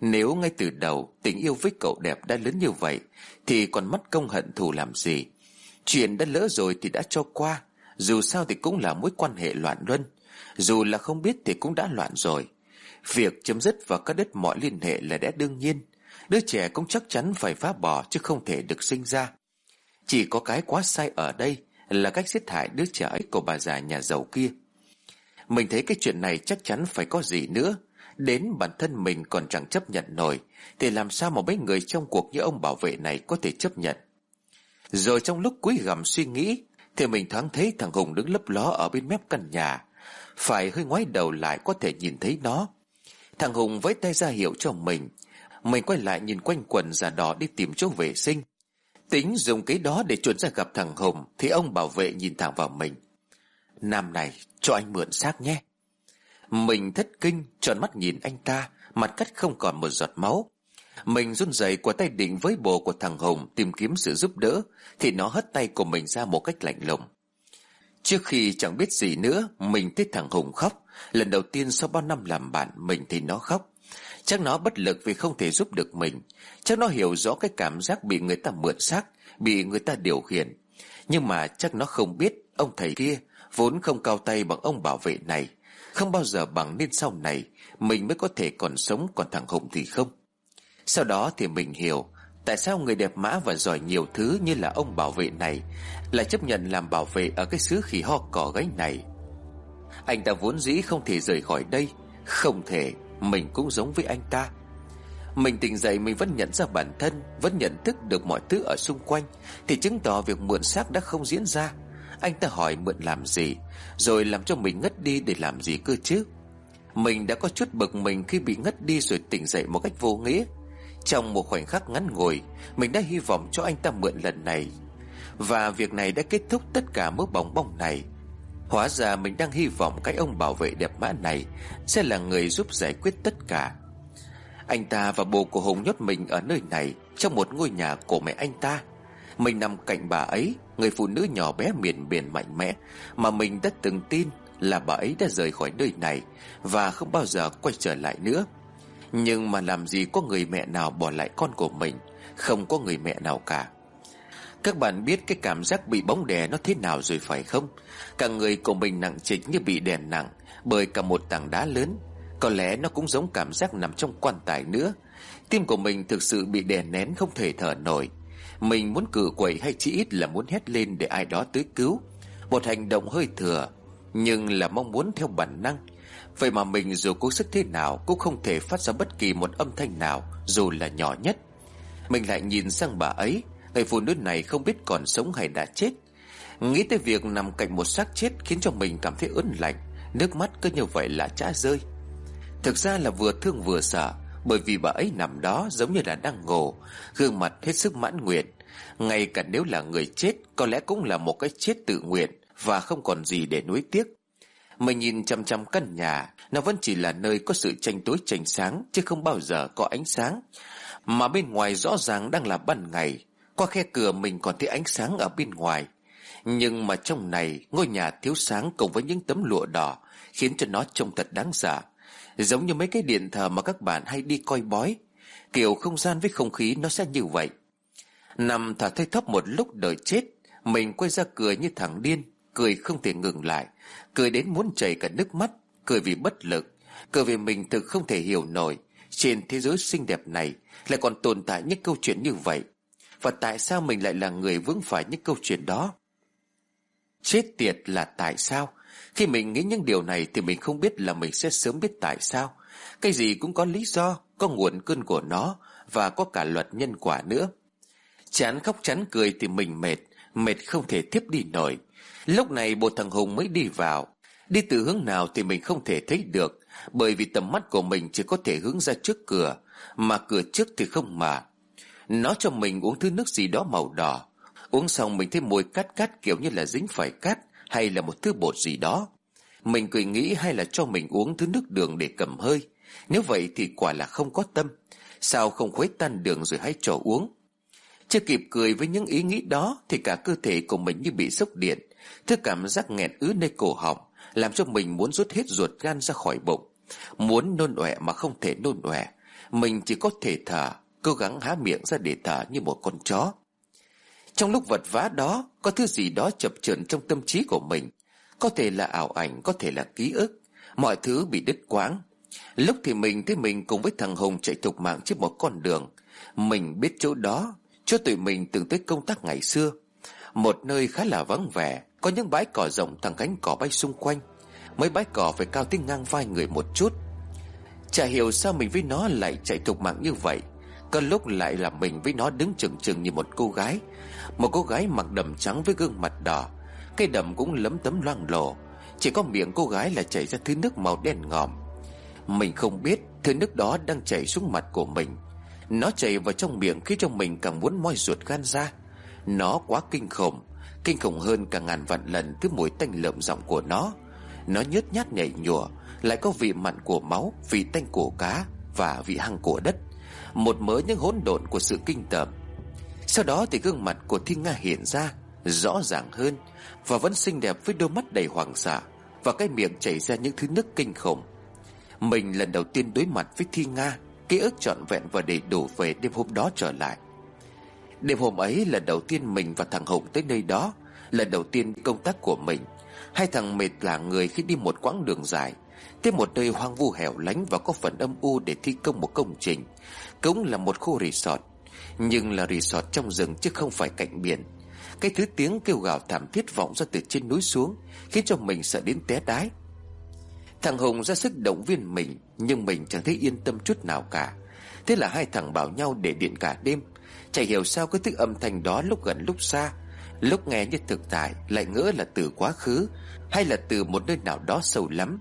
Nếu ngay từ đầu Tình yêu với cậu đẹp đã lớn như vậy, Thì còn mất công hận thù làm gì? Chuyện đã lỡ rồi thì đã cho qua, Dù sao thì cũng là mối quan hệ loạn luân. Dù là không biết thì cũng đã loạn rồi. Việc chấm dứt và cắt đứt mọi liên hệ là đã đương nhiên. Đứa trẻ cũng chắc chắn phải phá bỏ chứ không thể được sinh ra. Chỉ có cái quá sai ở đây là cách giết hại đứa trẻ ấy của bà già nhà giàu kia. Mình thấy cái chuyện này chắc chắn phải có gì nữa. Đến bản thân mình còn chẳng chấp nhận nổi, Thì làm sao mà mấy người trong cuộc như ông bảo vệ này có thể chấp nhận? Rồi trong lúc cúi gằm suy nghĩ, Thì mình thoáng thấy thằng Hùng đứng lấp ló ở bên mép căn nhà. Phải hơi ngoái đầu lại có thể nhìn thấy nó. Thằng Hùng với tay ra hiệu cho mình. Mình quay lại nhìn quanh quần già đỏ đi tìm chỗ vệ sinh. Tính dùng cái đó để chuẩn ra gặp thằng Hùng Thì ông bảo vệ nhìn thẳng vào mình. Nam này, cho anh mượn xác nhé. Mình thất kinh, tròn mắt nhìn anh ta, Mặt cắt không còn một giọt máu. Mình run rẩy của tay định với bồ của thằng Hùng Tìm kiếm sự giúp đỡ, Thì nó hất tay của mình ra một cách lạnh lùng. Trước khi chẳng biết gì nữa, Mình thấy thằng Hùng khóc. Lần đầu tiên sau bao năm làm bạn, Mình thì nó khóc. Chắc nó bất lực vì không thể giúp được mình. Chắc nó hiểu rõ cái cảm giác bị người ta mượn xác, Bị người ta điều khiển. Nhưng mà chắc nó không biết, Ông thầy kia vốn không cao tay bằng ông bảo vệ này. Không bao giờ bằng nên sau này, Mình mới có thể còn sống Còn thằng Hùng thì không. Sau đó thì mình hiểu Tại sao người đẹp mã và giỏi nhiều thứ như là ông bảo vệ này Lại chấp nhận làm bảo vệ ở cái xứ khỉ ho cỏ gáy này? Anh ta vốn dĩ không thể rời khỏi đây. Không thể, Mình cũng giống với anh ta. Mình tỉnh dậy mình vẫn nhận ra bản thân, Vẫn nhận thức được mọi thứ ở xung quanh, Thì chứng tỏ việc mượn xác đã không diễn ra. Anh ta hỏi mượn làm gì, Rồi làm cho mình ngất đi để làm gì cơ chứ? Mình đã có chút bực mình khi bị ngất đi rồi tỉnh dậy một cách vô nghĩa. Trong một khoảnh khắc ngắn ngủi, Mình đã hy vọng cho anh ta mượn lần này. Và việc này đã kết thúc tất cả mớ bóng bóng này. Hóa ra mình đang hy vọng cái ông bảo vệ đẹp mã này Sẽ là người giúp giải quyết tất cả. Anh ta và bồ của Hùng nhốt mình ở nơi này, Trong một ngôi nhà của mẹ anh ta. Mình nằm cạnh bà ấy, Người phụ nữ nhỏ bé miền biển mạnh mẽ, Mà mình đã từng tin là bà ấy đã rời khỏi nơi này Và không bao giờ quay trở lại nữa. Nhưng mà làm gì có người mẹ nào bỏ lại con của mình, Không có người mẹ nào cả. Các bạn biết cái cảm giác bị bóng đè nó thế nào rồi phải không? Cả người của mình nặng trịch như bị đè nặng, Bởi cả một tảng đá lớn. Có lẽ nó cũng giống cảm giác nằm trong quan tài nữa. Tim của mình thực sự bị đè nén không thể thở nổi. Mình muốn cử quẩy hay chỉ ít là muốn hét lên để ai đó tới cứu. Một hành động hơi thừa, Nhưng là mong muốn theo bản năng. Vậy mà mình dù cố sức thế nào Cũng không thể phát ra bất kỳ một âm thanh nào, Dù là nhỏ nhất. Mình lại nhìn sang bà ấy, Người phụ nữ này không biết còn sống hay đã chết. Nghĩ tới việc nằm cạnh một xác chết Khiến cho mình cảm thấy ớn lạnh, Nước mắt cứ như vậy là chả rơi. Thực ra là vừa thương vừa sợ, Bởi vì bà ấy nằm đó giống như là đang ngủ, Gương mặt hết sức mãn nguyện. Ngay cả nếu là người chết, Có lẽ cũng là một cái chết tự nguyện Và không còn gì để nuối tiếc. Mình nhìn chăm chăm căn nhà, Nó vẫn chỉ là nơi có sự tranh tối tranh sáng, Chứ không bao giờ có ánh sáng. Mà bên ngoài rõ ràng đang là ban ngày Qua khe cửa mình còn thấy ánh sáng ở bên ngoài. Nhưng mà trong này, Ngôi nhà thiếu sáng cùng với những tấm lụa đỏ Khiến cho nó trông thật đáng sợ. Giống như mấy cái điện thờ mà các bạn hay đi coi bói. Kiểu không gian với không khí nó sẽ như vậy. Nằm thở thơi thấp một lúc đợi chết, Mình quay ra cười như thằng điên. Cười không thể ngừng lại, Cười đến muốn chảy cả nước mắt, Cười vì bất lực, Cười vì mình thực không thể hiểu nổi. Trên thế giới xinh đẹp này Lại còn tồn tại những câu chuyện như vậy. Và tại sao mình lại là người vướng phải những câu chuyện đó? Chết tiệt là tại sao? Khi mình nghĩ những điều này Thì mình không biết là mình sẽ sớm biết tại sao. Cái gì cũng có lý do, Có nguồn cơn của nó Và có cả luật nhân quả nữa. Chán khóc chán cười thì mình mệt Mệt không thể tiếp đi nổi. Lúc này bộ thằng Hùng mới đi vào. Đi từ hướng nào thì mình không thể thấy được, Bởi vì tầm mắt của mình chỉ có thể hướng ra trước cửa, Mà cửa trước thì không mà. Nó cho mình uống thứ nước gì đó màu đỏ. Uống xong mình thấy mùi cát cát kiểu như là dính phải cát, Hay là một thứ bột gì đó. Mình cười nghĩ hay là cho mình uống thứ nước đường để cầm hơi. Nếu vậy thì quả là không có tâm. Sao không khuấy tan đường rồi hãy cho uống? Chưa kịp cười với những ý nghĩ đó Thì cả cơ thể của mình như bị sốc điện. Thứ cảm giác nghẹn ứ nơi cổ họng, Làm cho mình muốn rút hết ruột gan ra khỏi bụng. Muốn nôn ọe mà không thể nôn ọe, Mình chỉ có thể thở, Cố gắng há miệng ra để thở như một con chó. Trong lúc vật vã đó, Có thứ gì đó chập chờn trong tâm trí của mình. Có thể là ảo ảnh, Có thể là ký ức. Mọi thứ bị đứt quáng Lúc thì mình thấy mình cùng với thằng Hùng chạy thục mạng trên một con đường. Mình biết chỗ đó, Chỗ tụi mình từng tới công tác ngày xưa. Một nơi khá là vắng vẻ. Có những bãi cỏ rộng thẳng cánh cỏ bay xung quanh. Mấy bãi cỏ phải cao tới ngang vai người một chút. Chả hiểu sao mình với nó lại chạy thục mạng như vậy. Có lúc lại là mình với nó đứng chừng chừng như một cô gái. Một cô gái mặc đầm trắng với gương mặt đỏ. Cây đầm cũng lấm tấm loang lổ. Chỉ có miệng cô gái là chảy ra thứ nước màu đen ngòm. Mình không biết thứ nước đó đang chảy xuống mặt của mình. Nó chảy vào trong miệng khiến cho mình càng muốn moi ruột gan ra. Nó quá kinh khủng. Kinh khủng hơn cả ngàn vạn lần cứ mùi tanh lợm giọng của nó. Nó nhớt nhát nhảy nhùa Lại có vị mặn của máu, Vị tanh của cá Và vị hăng của đất. Một mớ những hỗn độn của sự kinh tởm. Sau đó thì gương mặt của Thi Nga hiện ra, Rõ ràng hơn Và vẫn xinh đẹp với đôi mắt đầy hoàng sợ Và cái miệng chảy ra những thứ nước kinh khủng. Mình lần đầu tiên đối mặt với Thi Nga, Ký ức trọn vẹn và đầy đủ về đêm hôm đó trở lại. Đêm hôm ấy là đầu tiên mình và thằng Hùng tới nơi đó Lần đầu tiên công tác của mình. Hai thằng mệt là người khi đi một quãng đường dài. Tới một nơi hoang vu hẻo lánh và có phần âm u để thi công một công trình, Cũng là một khu resort. Nhưng là resort trong rừng chứ không phải cạnh biển. Cái thứ tiếng kêu gào thảm thiết vọng ra từ trên núi xuống, Khiến cho mình sợ đến té đái. Thằng Hùng ra sức động viên mình, Nhưng mình chẳng thấy yên tâm chút nào cả. Thế là hai thằng bảo nhau để điện cả đêm. Chả hiểu sao cái thức âm thanh đó lúc gần lúc xa, Lúc nghe như thực tại Lại ngỡ là từ quá khứ, Hay là từ một nơi nào đó sâu lắm.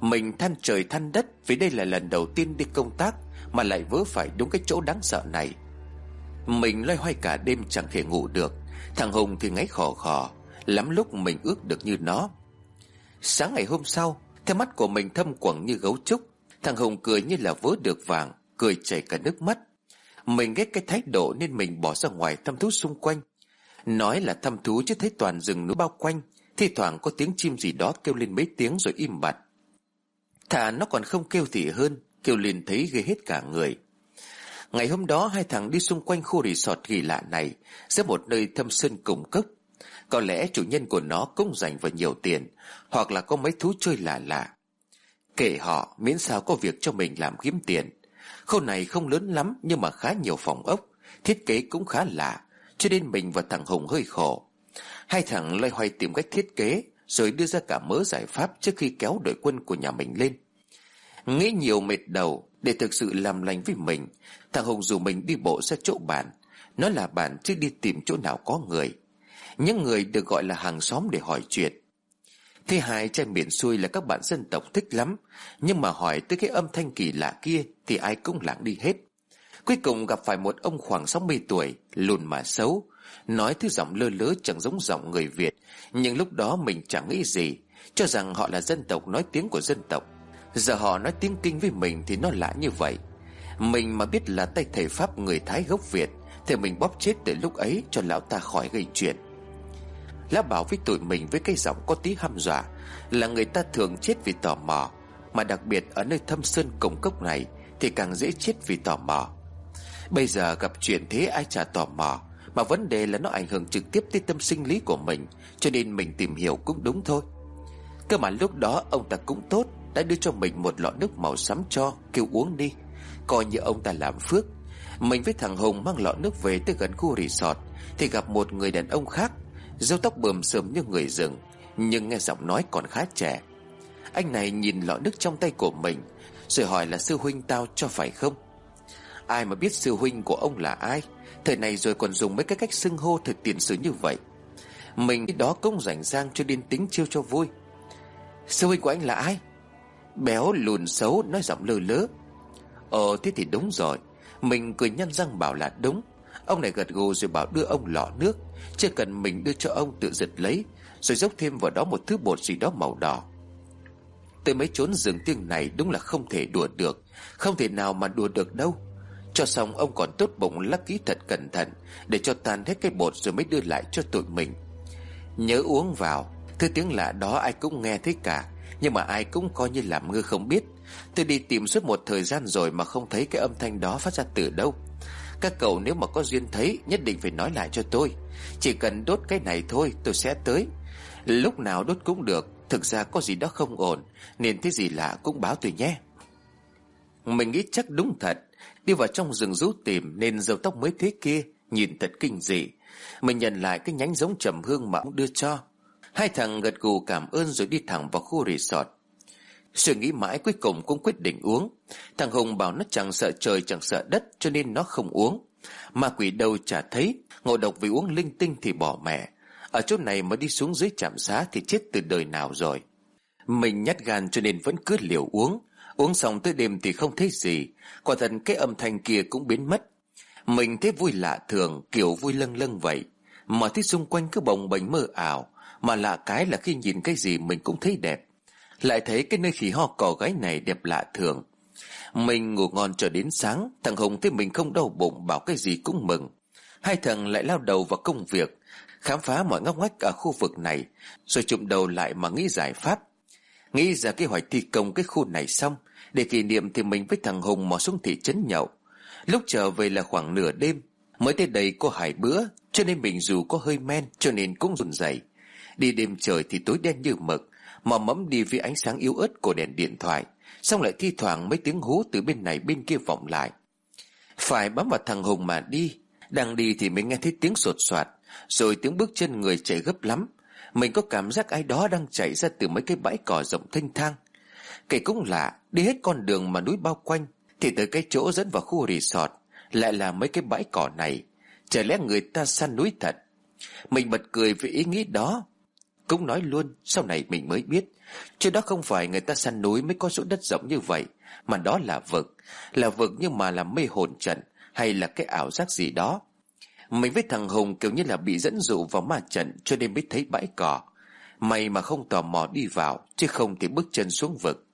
Mình than trời than đất Vì đây là lần đầu tiên đi công tác Mà lại vớ phải đúng cái chỗ đáng sợ này. Mình loay hoay cả đêm chẳng thể ngủ được, Thằng Hùng thì ngáy khò khò, Lắm lúc mình ước được như nó. Sáng ngày hôm sau, Theo mắt của mình thâm quầng như gấu trúc, Thằng Hùng cười như là vớ được vàng, Cười chảy cả nước mắt. Mình ghét cái thái độ nên mình bỏ ra ngoài thăm thú xung quanh. Nói là thăm thú chứ thấy toàn rừng núi bao quanh, Thi thoảng có tiếng chim gì đó kêu lên mấy tiếng rồi im bặt. Thà nó còn không kêu thì hơn, Kêu lên thấy ghê hết cả người. Ngày hôm đó, hai thằng đi xung quanh khu resort kỳ lạ này, Giữa một nơi thâm sơn cùng cốc. Có lẽ chủ nhân của nó cũng dành vào nhiều tiền, Hoặc là có mấy thú chơi lạ lạ. Kể họ miễn sao có việc cho mình làm kiếm tiền. Khu này không lớn lắm Nhưng mà khá nhiều phòng ốc, Thiết kế cũng khá lạ, Cho nên mình và thằng Hùng hơi khổ. Hai thằng loay hoay tìm cách thiết kế, Rồi đưa ra cả mớ giải pháp Trước khi kéo đội quân của nhà mình lên. Nghĩ nhiều mệt đầu, Để thực sự làm lành với mình, Thằng Hùng dù mình đi bộ ra chỗ bàn. Nó là bàn chứ đi tìm chỗ nào có người. Những người được gọi là hàng xóm để hỏi chuyện. Thế hai trai miền xuôi là các bạn dân tộc thích lắm. Nhưng mà hỏi tới cái âm thanh kỳ lạ kia Thì ai cũng lãng đi hết. Cuối cùng gặp phải một ông khoảng 60 tuổi, Lùn mà xấu. Nói thứ giọng lơ lớ chẳng giống giọng người Việt. Nhưng lúc đó mình chẳng nghĩ gì. Cho rằng họ là dân tộc nói tiếng của dân tộc. Giờ họ nói tiếng kinh với mình thì nó lạ như vậy. Mình mà biết là tay thầy Pháp người Thái gốc Việt, Thì mình bóp chết từ lúc ấy cho lão ta khỏi gây chuyện. Lão bảo với tụi mình với cái giọng có tí hăm dọa, Là người ta thường chết vì tò mò. Mà đặc biệt ở nơi thâm sơn cổng cốc này Thì càng dễ chết vì tò mò. Bây giờ gặp chuyện thế ai chả tò mò, Mà vấn đề là nó ảnh hưởng trực tiếp tới tâm sinh lý của mình, Cho nên mình tìm hiểu cũng đúng thôi. Cơ mà lúc đó ông ta cũng tốt, Đã đưa cho mình một lọ nước màu xám cho, Kêu uống đi. Coi như ông ta làm phước. Mình với thằng Hùng mang lọ nước về tới gần khu resort, Thì gặp một người đàn ông khác Râu tóc bờm sớm như người rừng, Nhưng nghe giọng nói còn khá trẻ. Anh này nhìn lọ nước trong tay của mình, Rồi hỏi là sư huynh tao cho phải không? Ai mà biết sư huynh của ông là ai? Thời này rồi còn dùng mấy cái cách xưng hô thật tiền sử như vậy. Mình đó cũng rảnh rang cho điên tính chiêu cho vui. Sư huynh của anh là ai? Béo, lùn, xấu, nói giọng lơ lớ. Ờ thế thì đúng rồi. Mình cười nhăn răng bảo là đúng. Ông này gật gù rồi bảo đưa ông lọ nước chưa cần mình đưa cho ông tự giật lấy, Rồi dốc thêm vào đó một thứ bột gì đó màu đỏ. Tới mấy chốn rừng tiếng này đúng là không thể đùa được, Không thể nào mà đùa được đâu. Cho xong ông còn tốt bụng lắc kỹ thật cẩn thận, Để cho tan hết cái bột rồi mới đưa lại cho tụi mình. Nhớ uống vào, Thứ tiếng lạ đó ai cũng nghe thấy cả, Nhưng mà ai cũng coi như làm ngư không biết. Tôi đi tìm suốt một thời gian rồi Mà không thấy cái âm thanh đó phát ra từ đâu. Các cậu nếu mà có duyên thấy, Nhất định phải nói lại cho tôi. Chỉ cần đốt cái này thôi, tôi sẽ tới. Lúc nào đốt cũng được, Thực ra có gì đó không ổn, Nên thế gì lạ cũng báo tôi nhé. Mình nghĩ chắc đúng thật. Đi vào trong rừng rú tìm, Nên dầu tóc mới thế kia, Nhìn thật kinh dị. Mình nhận lại cái nhánh giống trầm hương mà ông đưa cho. Hai thằng gật gù cảm ơn rồi đi thẳng vào khu resort. Suy nghĩ mãi cuối cùng cũng quyết định uống. Thằng Hùng bảo nó chẳng sợ trời, chẳng sợ đất, Cho nên nó không uống. Ma quỷ đâu chả thấy. Ngộ độc vì uống linh tinh thì bỏ mẹ. Ở chỗ này mà đi xuống dưới trạm xá Thì chết từ đời nào rồi. Mình nhát gan cho nên vẫn cứ liều uống. Uống xong tới đêm thì không thấy gì. Quả thật cái âm thanh kia cũng biến mất. Mình thấy vui lạ thường, Kiểu vui lâng lâng vậy. Mà thấy xung quanh cứ bồng bềnh mơ ảo. Mà lạ cái là khi nhìn cái gì mình cũng thấy đẹp lại thấy cái nơi khỉ ho cỏ gái này đẹp lạ thường. Mình ngủ ngon cho đến sáng, Thằng Hùng thấy mình không đau bụng Bảo cái gì cũng mừng. Hai thằng lại lao đầu vào công việc, Khám phá mọi ngóc ngách ở khu vực này, Rồi chụm đầu lại mà nghĩ giải pháp. Nghĩ ra kế hoạch thi công cái khu này xong, Để kỷ niệm thì mình với thằng Hùng mò xuống thị trấn nhậu. Lúc trở về là khoảng nửa đêm, Mới tới đây có hải bữa, Cho nên mình dù có hơi men Cho nên cũng run rẩy. Đi đêm trời thì tối đen như mực Mò mẫm đi với ánh sáng yếu ớt của đèn điện thoại, Xong lại thi thoảng mấy tiếng hú từ bên này bên kia vọng lại. Phải bám vào thằng Hùng mà đi, Đang đi thì mình nghe thấy tiếng sột soạt, Rồi tiếng bước chân người chạy gấp lắm. Mình có cảm giác ai đó đang chạy ra từ mấy cái bãi cỏ rộng thênh thang. Kể cũng lạ, Đi hết con đường mà núi bao quanh, Thì tới cái chỗ dẫn vào khu resort, Lại là mấy cái bãi cỏ này. Chả lẽ người ta săn núi thật? Mình bật cười vì ý nghĩ đó cũng nói luôn, Sau này mình mới biết. Chứ đó không phải người ta săn núi mới có chỗ đất rộng như vậy, Mà đó là vực. Là vực nhưng mà là mê hồn trận, Hay là cái ảo giác gì đó. Mình với thằng Hùng kiểu như là bị dẫn dụ vào ma trận Cho nên mới thấy bãi cỏ. May mà không tò mò đi vào, Chứ không thì bước chân xuống vực.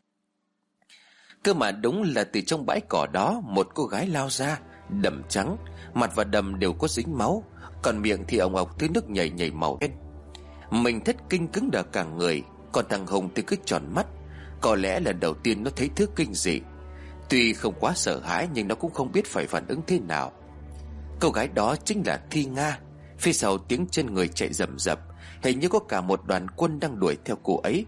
Cơ mà đúng là từ trong bãi cỏ đó, Một cô gái lao ra, Đầm trắng, Mặt và đầm đều có dính máu, Còn miệng thì ổng ọc thứ nước nhảy nhảy màu đen. Mình thất kinh cứng đờ cả người Còn thằng Hùng thì cứ tròn mắt. Có lẽ là đầu tiên nó thấy thứ kinh dị. Tuy không quá sợ hãi Nhưng nó cũng không biết phải phản ứng thế nào. Cô gái đó chính là Thi Nga. Phía sau tiếng chân người chạy rầm rập Hình như có cả một đoàn quân đang đuổi theo cô ấy.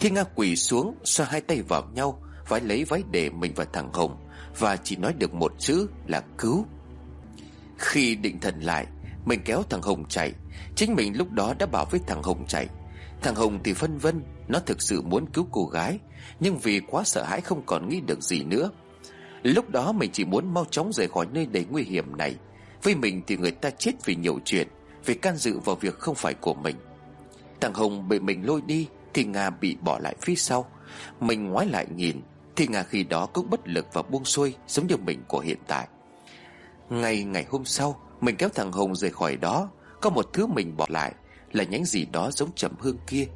Thi Nga quỳ xuống Xoa hai tay vào nhau Vái lấy váy để mình và thằng Hồng, Và chỉ nói được một chữ là cứu. Khi định thần lại Mình kéo thằng Hồng chạy. Chính mình lúc đó đã bảo với thằng Hùng chạy. Thằng Hùng thì phân vân, Nó thực sự muốn cứu cô gái, Nhưng vì quá sợ hãi không còn nghĩ được gì nữa. Lúc đó mình chỉ muốn mau chóng rời khỏi nơi đầy nguy hiểm này. Với mình thì người ta chết vì nhiều chuyện, Vì can dự vào việc không phải của mình. Thằng Hùng bị mình lôi đi Thì Nga bị bỏ lại phía sau. Mình ngoái lại nhìn Thì Nga khi đó cũng bất lực và buông xuôi, Giống như mình của hiện tại. Ngày ngày hôm sau, Mình kéo thằng Hùng rời khỏi đó. Có một thứ mình bỏ lại Là nhánh gì đó giống trầm hương kia.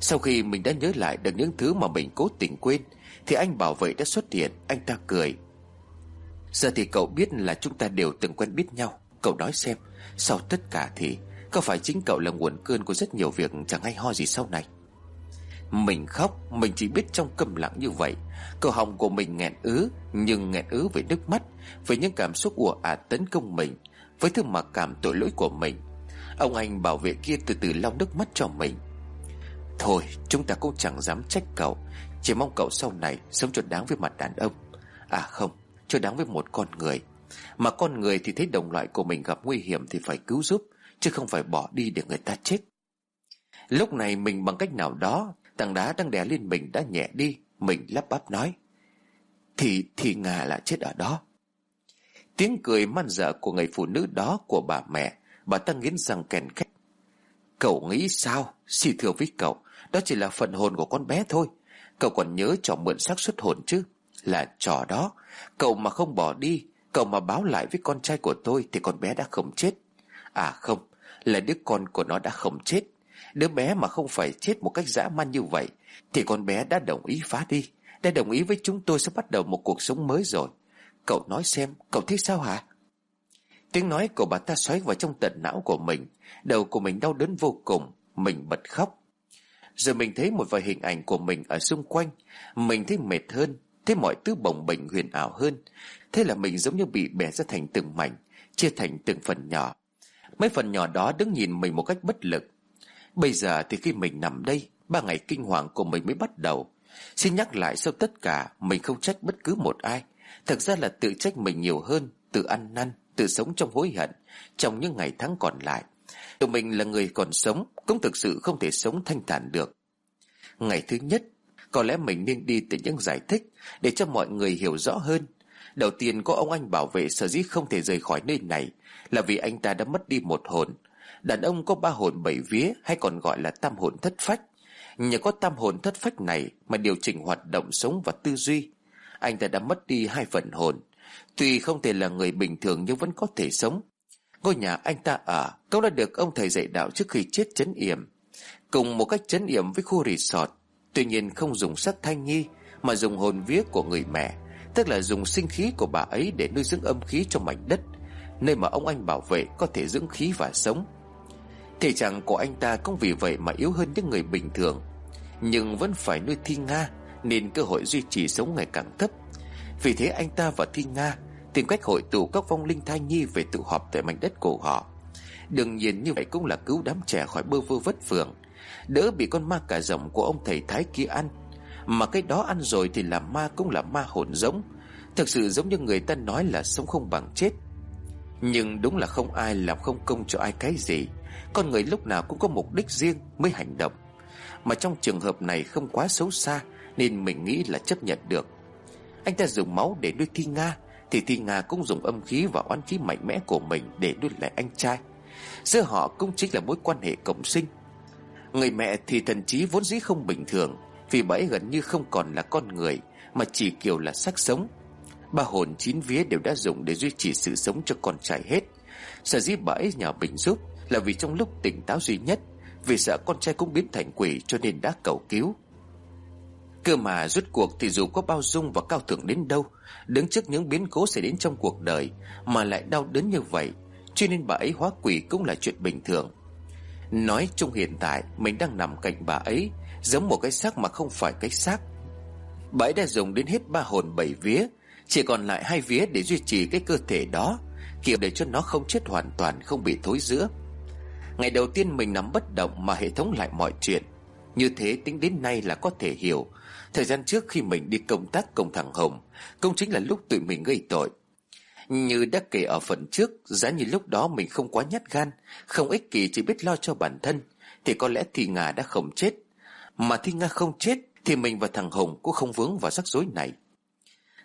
Sau khi mình đã nhớ lại được những thứ mà mình cố tình quên, Thì anh bảo vệ đã xuất hiện, Anh ta cười. Giờ thì cậu biết là chúng ta đều từng quen biết nhau. Cậu nói xem, Sau tất cả thì Có phải chính cậu là nguồn cơn của rất nhiều việc Chẳng hay ho gì sau này? Mình khóc, Mình chỉ biết trong câm lặng như vậy. Cầu họng của mình nghẹn ứ, Nhưng nghẹn ứ với nước mắt, Với những cảm xúc ùa ạt tấn công mình, Với thứ mặc cảm tội lỗi của mình. Ông anh bảo vệ kia từ từ lau nước mắt cho mình. Thôi, chúng ta cũng chẳng dám trách cậu. Chỉ mong cậu sau này Sống cho đáng với mặt đàn ông. À không, cho đáng với một con người. Mà con người thì thấy đồng loại của mình gặp nguy hiểm Thì phải cứu giúp, Chứ không phải bỏ đi để người ta chết. Lúc này mình bằng cách nào đó, Tảng đá đang đè lên mình đã nhẹ đi, Mình lắp bắp nói. Thì thì ngà là chết ở đó. Tiếng cười man dở của người phụ nữ đó Của bà mẹ Bà ta nghiến răng kèn khách Cậu nghĩ sao? Xin thưa với cậu, Đó chỉ là phần hồn của con bé thôi. Cậu còn nhớ trò mượn xác xuất hồn chứ? Là trò đó. Cậu mà không bỏ đi, Cậu mà báo lại với con trai của tôi Thì con bé đã không chết. À không, Là đứa con của nó đã không chết. Đứa bé mà không phải chết một cách dã man như vậy, Thì con bé đã đồng ý phá đi. Đã đồng ý với chúng tôi sẽ bắt đầu một cuộc sống mới rồi. Cậu nói xem, Cậu thấy sao hả? Tiếng nói của bà ta xoáy vào trong tận não của mình. Đầu của mình đau đớn vô cùng. Mình bật khóc. Rồi mình thấy một vài hình ảnh của mình ở xung quanh. Mình thấy mệt hơn. Thấy mọi thứ bồng bềnh huyền ảo hơn. Thế là mình giống như bị bẻ ra thành từng mảnh Chia thành từng phần nhỏ. Mấy phần nhỏ đó đứng nhìn mình một cách bất lực. Bây giờ thì khi mình nằm đây Ba ngày kinh hoàng của mình mới bắt đầu. Xin nhắc lại sau tất cả Mình không trách bất cứ một ai. Thật ra là tự trách mình nhiều hơn Tự ăn năn, tự sống trong hối hận, Trong những ngày tháng còn lại Tụi mình là người còn sống Cũng thực sự không thể sống thanh thản được. Ngày thứ nhất, có lẽ mình nên đi từ những giải thích Để cho mọi người hiểu rõ hơn. Đầu tiên, có ông anh bảo vệ sở dĩ không thể rời khỏi nơi này Là vì anh ta đã mất đi một hồn. Đàn ông có ba hồn bảy vía Hay còn gọi là tam hồn thất phách. Nhờ có tam hồn thất phách này Mà điều chỉnh hoạt động sống và tư duy, Anh ta đã mất đi hai phần hồn. Tuy không thể là người bình thường Nhưng vẫn có thể sống. Ngôi nhà anh ta ở Cũng đã được ông thầy dạy đạo trước khi chết chấn yểm. Cùng một cách chấn yểm với khu resort, Tuy nhiên không dùng sắc thanh nhi, Mà dùng hồn vía của người mẹ, Tức là dùng sinh khí của bà ấy Để nuôi dưỡng âm khí trong mảnh đất, Nơi mà ông anh bảo vệ có thể dưỡng khí và sống. Thể trạng của anh ta cũng vì vậy mà yếu hơn những người bình thường, Nhưng vẫn phải nuôi Thi Nga, Nên cơ hội duy trì sống ngày càng thấp. Vì thế anh ta và Thi Nga Tìm cách hội tụ các vong linh thai nhi Về tụ họp tại mảnh đất của họ. Đương nhiên như vậy cũng là cứu đám trẻ khỏi bơ vơ vất vưởng. Đỡ bị con ma cả rồng của ông thầy Thái kia ăn. Mà cái đó ăn rồi thì là ma cũng là ma hồn giống. Thực sự giống như người ta nói là sống không bằng chết. Nhưng đúng là không ai làm không công cho ai cái gì. Con người lúc nào cũng có mục đích riêng mới hành động. Mà trong trường hợp này không quá xấu xa, Nên mình nghĩ là chấp nhận được. Anh ta dùng máu để nuôi Thi Nga, Thì Thi Nga cũng dùng âm khí và oán khí mạnh mẽ của mình Để nuôi lại anh trai. Giữa họ cũng chính là mối quan hệ cộng sinh. Người mẹ thì thần trí vốn dĩ không bình thường, Vì bà ấy gần như không còn là con người, Mà chỉ kiểu là xác sống. Ba hồn chín vía đều đã dùng để duy trì sự sống cho con trai hết. Sở dĩ bà ấy nhờ mình giúp Là vì trong lúc tỉnh táo duy nhất, Vì sợ con trai cũng biến thành quỷ cho nên đã cầu cứu. Cơ mà rút cuộc thì dù có bao dung và cao thượng đến đâu, Đứng trước những biến cố xảy đến trong cuộc đời Mà lại đau đớn như vậy, Cho nên bà ấy hóa quỷ cũng là chuyện bình thường. Nói chung hiện tại, Mình đang nằm cạnh bà ấy, Giống một cái xác mà không phải cái xác. Bà ấy đã dùng đến hết ba hồn bảy vía, Chỉ còn lại hai vía để duy trì cái cơ thể đó, Kiểu để cho nó không chết hoàn toàn, Không bị thối giữa. Ngày đầu tiên mình nằm bất động Mà hệ thống lại mọi chuyện. Như thế tính đến nay là có thể hiểu Thời gian trước khi mình đi công tác cùng thằng Hồng, Cũng chính là lúc tụi mình gây tội. Như đã kể ở phần trước, Giá như lúc đó mình không quá nhát gan, Không ích kỷ chỉ biết lo cho bản thân, Thì có lẽ Thi Nga đã không chết. Mà Thi Nga không chết, Thì mình và thằng Hồng cũng không vướng vào rắc rối này.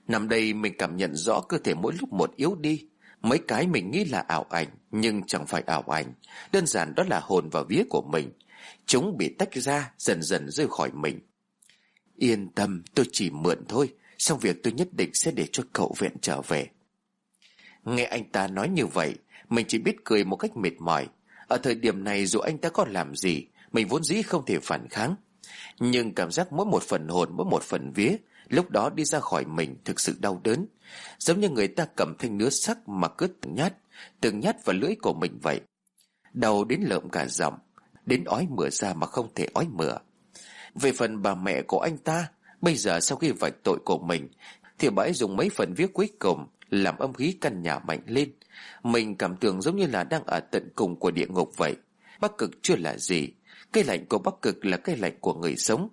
Nằm đây mình cảm nhận rõ cơ thể mỗi lúc một yếu đi. Mấy cái mình nghĩ là ảo ảnh, Nhưng chẳng phải ảo ảnh. Đơn giản đó là hồn và vía của mình. Chúng bị tách ra, Dần dần rơi khỏi mình. Yên tâm, tôi chỉ mượn thôi. Xong việc tôi nhất định sẽ để cho cậu viện trở về. Nghe anh ta nói như vậy, Mình chỉ biết cười một cách mệt mỏi. Ở thời điểm này dù anh ta có làm gì, Mình vốn dĩ không thể phản kháng. Nhưng cảm giác mỗi một phần hồn, Mỗi một phần vía, Lúc đó đi ra khỏi mình thực sự đau đớn. Giống như người ta cầm thanh nứa sắc Mà cứ từng nhát Từng nhát vào lưỡi của mình vậy. Đau đến lợm cả giọng, Đến ói mửa ra mà không thể ói mửa về phần bà mẹ của anh ta, Bây giờ sau khi vạch tội của mình, Thì bà ấy dùng mấy phần viết cuối cùng, Làm âm khí căn nhà mạnh lên. Mình cảm tưởng giống như là đang ở tận cùng của địa ngục vậy. Bắc cực chưa là gì. Cái lạnh của Bắc cực là cái lạnh của người sống.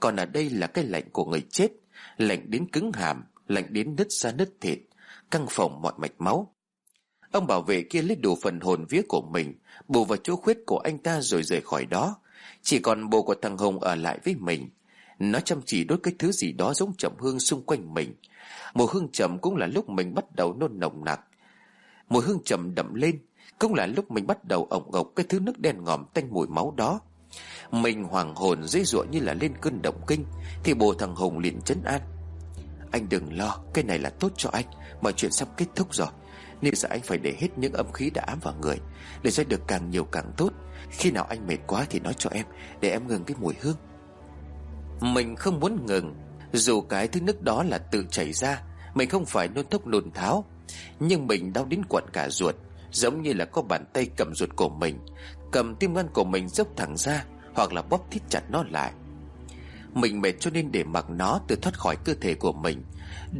Còn ở đây là cái lạnh của người chết. Lạnh đến cứng hàm, Lạnh đến nứt ra nứt thịt, Căng phòng mọi mạch máu. Ông bảo vệ kia lấy đủ phần hồn vía của mình, Bù vào chỗ khuyết của anh ta rồi rời khỏi đó chỉ còn bồ của thằng Hùng ở lại với mình. Nó chăm chỉ đốt cái thứ gì đó giống chậm hương xung quanh mình. Mùi hương chậm cũng là lúc mình bắt đầu nôn nồng nặc. Mùi hương chậm đậm lên, Cũng là lúc mình bắt đầu ổng ộc cái thứ nước đen ngòm tanh mùi máu đó. Mình hoàng hồn dễ dụa như là lên cơn động kinh, Thì bồ thằng Hùng liền chấn an. Anh đừng lo, Cái này là tốt cho anh Mọi chuyện sắp kết thúc rồi. Nên giờ anh phải để hết những âm khí đã ám vào người, Để ra được càng nhiều càng tốt khi nào anh mệt quá thì nói cho em, Để em ngừng cái mùi hương. Mình không muốn ngừng, Dù cái thứ nước đó là tự chảy ra, Mình không phải nôn thốc nôn tháo. Nhưng mình đau đến quặn cả ruột, Giống như là có bàn tay cầm ruột của mình, Cầm tim gan của mình dốc thẳng ra, Hoặc là bóp thít chặt nó lại. Mình mệt cho nên để mặc nó tự thoát khỏi cơ thể của mình.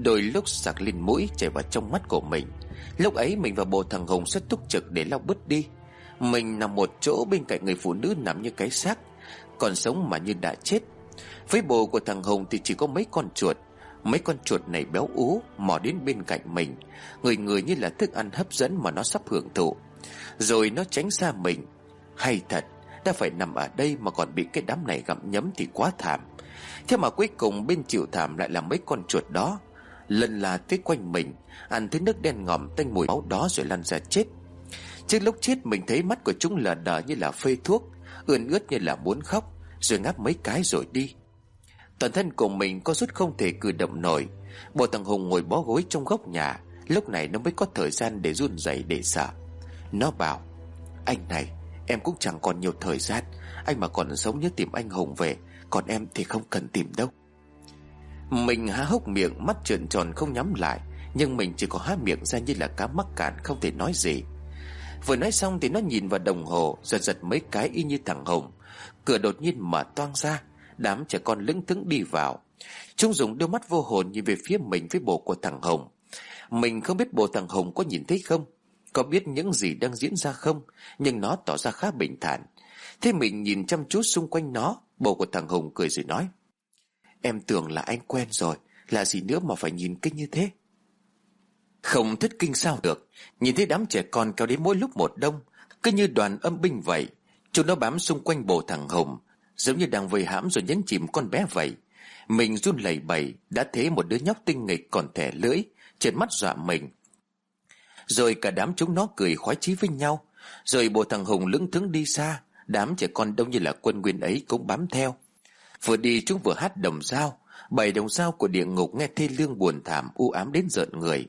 Đôi lúc sạc lên mũi chảy vào trong mắt của mình. Lúc ấy mình và bộ thằng Hùng sẽ túc trực để lau bứt đi mình nằm một chỗ bên cạnh người phụ nữ nằm như cái xác, Còn sống mà như đã chết. Với bồ của thằng Hùng thì chỉ có mấy con chuột. Mấy con chuột này béo ú, Mò đến bên cạnh mình. Người người như là thức ăn hấp dẫn mà nó sắp hưởng thụ. Rồi nó tránh xa mình. Hay thật, Đã phải nằm ở đây mà còn bị cái đám này gặm nhấm thì quá thảm. Thế mà cuối cùng bên chịu thảm lại là mấy con chuột đó. Lần là tới quanh mình, Ăn thứ nước đen ngòm tanh mùi máu đó rồi lăn ra chết. Trước lúc chết mình thấy mắt của chúng lờ đờ như là phê thuốc, Ươn ướt như là muốn khóc, Rồi ngáp mấy cái rồi đi. Toàn thân của mình có rút không thể cử động nổi. Bộ thằng Hùng ngồi bó gối trong góc nhà, Lúc này nó mới có thời gian để run rẩy để sợ. Nó bảo, Anh này, em cũng chẳng còn nhiều thời gian, Anh mà còn sống nhớ tìm anh Hùng về, Còn em thì không cần tìm đâu. Mình há hốc miệng, Mắt trợn tròn không nhắm lại, Nhưng mình chỉ có há miệng ra như là cá mắc cạn Không thể nói gì. Vừa nói xong thì nó nhìn vào đồng hồ, Giật giật mấy cái y như thằng Hồng Cửa đột nhiên mở toang ra, Đám trẻ con lững thững đi vào. Chúng dùng đôi mắt vô hồn nhìn về phía mình với bộ của thằng Hồng Mình không biết bộ thằng Hồng có nhìn thấy không? Có biết những gì đang diễn ra không? Nhưng nó tỏ ra khá bình thản. Thế mình nhìn chăm chú xung quanh nó, Bộ của thằng Hồng cười rồi nói. Em tưởng là anh quen rồi, Là gì nữa mà phải nhìn kinh như thế? Không thất kinh sao được. Nhìn thấy đám trẻ con kéo đến mỗi lúc một đông, Cứ như đoàn âm binh vậy, Chúng nó bám xung quanh bộ thằng Hồng Giống như đang vây hãm rồi nhấn chìm con bé vậy. Mình run lẩy bẩy, Đã thế một đứa nhóc tinh nghịch còn thẻ lưỡi Trên mắt dọa mình. Rồi cả đám chúng nó cười khoái chí với nhau. Rồi bộ thằng Hùng lững thững đi xa, Đám trẻ con đông như là quân nguyên ấy cũng bám theo. Vừa đi chúng vừa hát đồng dao Bảy đồng dao của địa ngục nghe thê lương buồn thảm u ám đến giận người.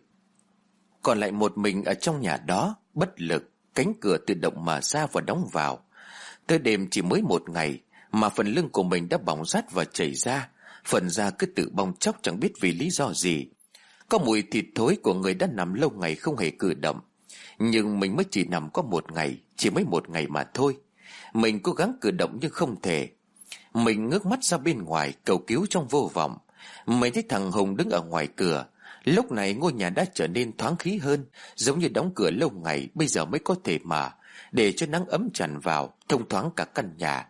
Còn lại một mình ở trong nhà đó, Bất lực, Cánh cửa tự động mở ra và đóng vào. Tới đêm chỉ mới một ngày Mà phần lưng của mình đã bỏng rát và chảy ra. Phần da cứ tự bong chóc chẳng biết vì lý do gì. Có mùi thịt thối của người đã nằm lâu ngày không hề cử động. Nhưng mình mới chỉ nằm có một ngày, Chỉ mới một ngày mà thôi. Mình cố gắng cử động nhưng không thể. Mình ngước mắt ra bên ngoài, cầu cứu trong vô vọng. Mình thấy thằng Hùng đứng ở ngoài cửa Lúc này ngôi nhà đã trở nên thoáng khí hơn, Giống như đóng cửa lâu ngày Bây giờ mới có thể mở, Để cho nắng ấm tràn vào, Thông thoáng cả căn nhà.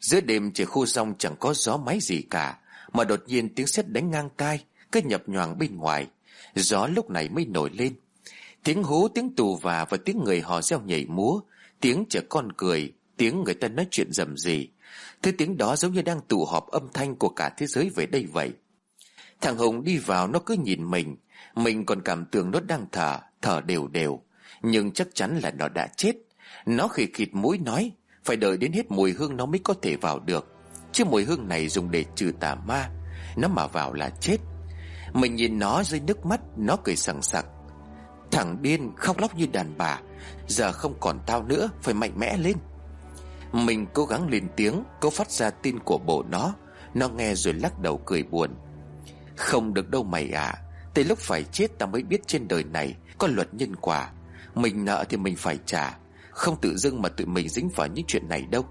Giữa đêm trời khô rong chẳng có gió máy gì cả, Mà đột nhiên tiếng sét đánh ngang tai, Cứ nhập nhoàng bên ngoài. Gió lúc này mới nổi lên. Tiếng hú, tiếng tù và và tiếng người họ reo nhảy múa, Tiếng trẻ con cười, Tiếng người ta nói chuyện rầm rì. Thứ tiếng đó giống như đang tụ họp âm thanh của cả thế giới về đây vậy. Thằng Hùng đi vào nó cứ nhìn mình. Mình còn cảm tưởng nó đang thở Thở đều đều. Nhưng chắc chắn là nó đã chết. Nó khỉ khịt mũi nói, Phải đợi đến hết mùi hương nó mới có thể vào được. Chứ mùi hương này dùng để trừ tà ma. Nó mà vào là chết. Mình nhìn nó rơi nước mắt, Nó cười sằng sặc. Thằng điên, khóc lóc như đàn bà. Giờ không còn tao nữa, Phải mạnh mẽ lên. Mình cố gắng lên tiếng, Cố phát ra tin của bộ nó. Nó nghe rồi lắc đầu cười buồn. Không được đâu mày ạ. À. Tới lúc phải chết ta mới biết trên đời này Có luật nhân quả. Mình nợ thì mình phải trả. Không tự dưng mà tụi mình dính vào những chuyện này đâu.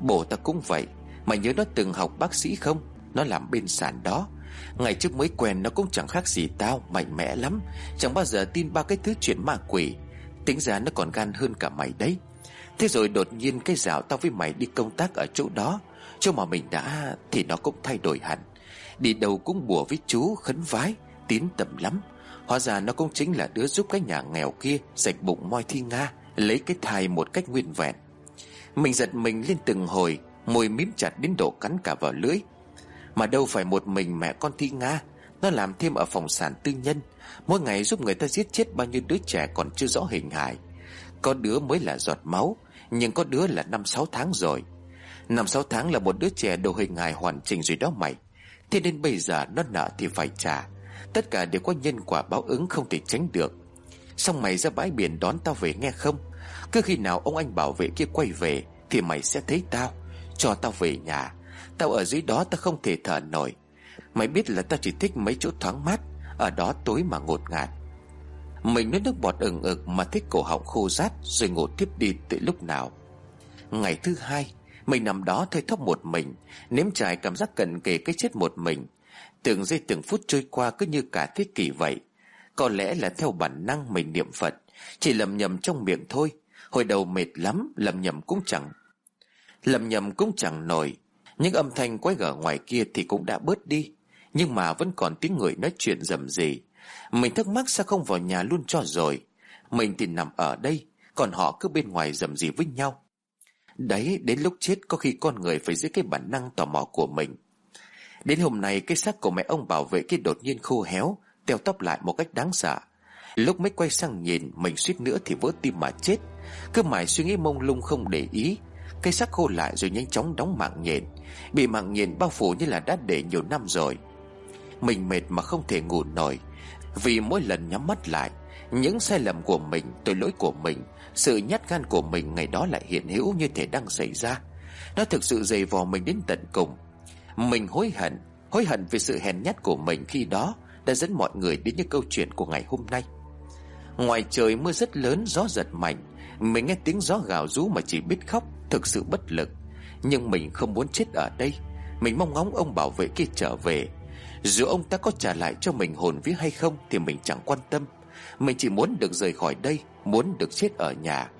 Bổ ta cũng vậy. Mày nhớ nó từng học bác sĩ không? Nó làm bên sản đó. Ngày trước mới quen nó cũng chẳng khác gì tao, Mạnh mẽ lắm. Chẳng bao giờ tin ba cái thứ chuyện ma quỷ. Tính ra nó còn gan hơn cả mày đấy. Thế rồi đột nhiên cái dạo tao với mày đi công tác ở chỗ đó. Chỗ mà mình đã Thì nó cũng thay đổi hẳn. Đi đâu cũng bùa với chú, khấn vái, Tín tầm lắm. Hóa ra nó cũng chính là đứa giúp cái nhà nghèo kia Sạch bụng moi thi Nga, Lấy cái thai một cách nguyên vẹn. Mình giật mình lên từng hồi, Môi mím chặt đến độ cắn cả vào lưỡi. Mà đâu phải một mình mẹ con thi Nga, Nó làm thêm ở phòng sản tư nhân. Mỗi ngày giúp người ta giết chết bao nhiêu đứa trẻ còn chưa rõ hình hài. Có đứa mới là giọt máu, Nhưng có đứa là năm sáu tháng rồi. Năm sáu tháng là một đứa trẻ đồ hình hài hoàn chỉnh rồi đó mày. Thế nên bây giờ nó nợ thì phải trả. Tất cả đều có nhân quả báo ứng không thể tránh được. Xong mày ra bãi biển đón tao về nghe không? Cứ khi nào ông anh bảo vệ kia quay về, Thì mày sẽ thấy tao. Cho tao về nhà. Tao ở dưới đó tao không thể thở nổi. Mày biết là tao chỉ thích mấy chỗ thoáng mát, Ở đó tối mà ngột ngạt. Mình nuốt nước bọt ừng ực Mà thích cổ họng khô rát, Rồi ngủ tiếp đi từ lúc nào. Ngày thứ hai mình nằm đó thơi thóp một mình, Nếm trải cảm giác cận kề cái chết một mình. Từng giây từng phút trôi qua cứ như cả thế kỷ vậy. Có lẽ là theo bản năng mình niệm Phật, Chỉ lầm nhầm trong miệng thôi. Hồi đầu mệt lắm, Lầm nhầm cũng chẳng, Lầm nhầm cũng chẳng nổi. Những âm thanh quái gở ngoài kia thì cũng đã bớt đi, Nhưng mà vẫn còn tiếng người nói chuyện rầm rì. Mình thắc mắc sao không vào nhà luôn cho rồi. Mình thì nằm ở đây, Còn họ cứ bên ngoài rầm rì với nhau. Đấy, đến lúc chết có khi con người phải giữ cái bản năng tò mò của mình. Đến hôm nay, cái xác của mẹ ông bảo vệ kia đột nhiên khô héo, Teo tóc lại một cách đáng sợ. Lúc mới quay sang nhìn, Mình suýt nữa thì vỡ tim mà chết. Cứ mãi suy nghĩ mông lung không để ý. Cây xác khô lại rồi nhanh chóng đóng mạng nhện. Bị mạng nhện bao phủ như là đã để nhiều năm rồi. Mình mệt mà không thể ngủ nổi. Vì mỗi lần nhắm mắt lại những sai lầm của mình, Tội lỗi của mình, Sự nhát gan của mình ngày đó lại hiện hữu như thể đang xảy ra. Nó thực sự dày vò mình đến tận cùng. Mình hối hận Hối hận vì sự hèn nhát của mình khi đó Đã dẫn mọi người đến những câu chuyện của ngày hôm nay. Ngoài trời mưa rất lớn, Gió giật mạnh, Mình nghe tiếng gió gào rú mà chỉ biết khóc, Thực sự bất lực. Nhưng mình không muốn chết ở đây. Mình mong ngóng ông bảo vệ kia trở về. Dù ông ta có trả lại cho mình hồn vía hay không Thì mình chẳng quan tâm. Mình chỉ muốn được rời khỏi đây, Muốn được chết ở nhà.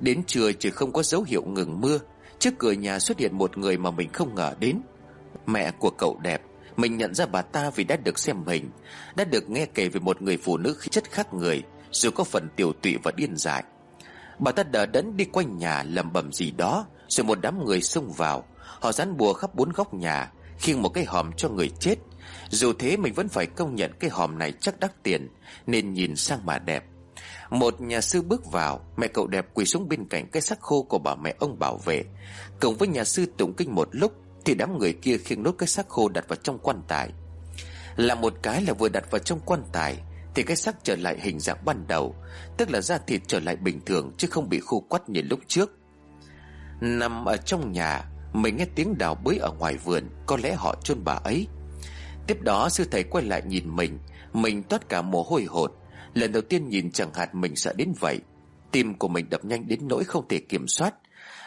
Đến trưa chỉ không có dấu hiệu ngừng mưa, Trước cửa nhà xuất hiện một người mà mình không ngờ đến. Mẹ của cậu đẹp, Mình nhận ra bà ta vì đã được xem hình Đã được nghe kể về một người phụ nữ khí chất khác người, Dù có phần tiểu tụy và điên dại. Bà ta đỡ đẫn đi quanh nhà lầm bầm gì đó, Rồi một đám người xông vào. Họ dán bùa khắp bốn góc nhà, Khiêng một cái hòm cho người chết. Dù thế mình vẫn phải công nhận cái hòm này chắc đắt tiền, Nên nhìn sang mà đẹp. Một nhà sư bước vào, Mẹ cậu đẹp quỳ xuống bên cạnh cái xác khô của bà mẹ ông bảo vệ. Cùng với nhà sư tụng kinh một lúc, Thì đám người kia khiêng nốt cái xác khô đặt vào trong quan tài. Là một cái là vừa đặt vào trong quan tài, Thì cái xác trở lại hình dạng ban đầu, Tức là da thịt trở lại bình thường Chứ không bị khô quắt như lúc trước. Nằm ở trong nhà, Mình nghe tiếng đào bới ở ngoài vườn, Có lẽ họ chôn bà ấy. Tiếp đó sư thầy quay lại nhìn mình. Mình toát cả mồ hôi hột. Lần đầu tiên nhìn chẳng hạt mình sợ đến vậy. Tim của mình đập nhanh đến nỗi không thể kiểm soát.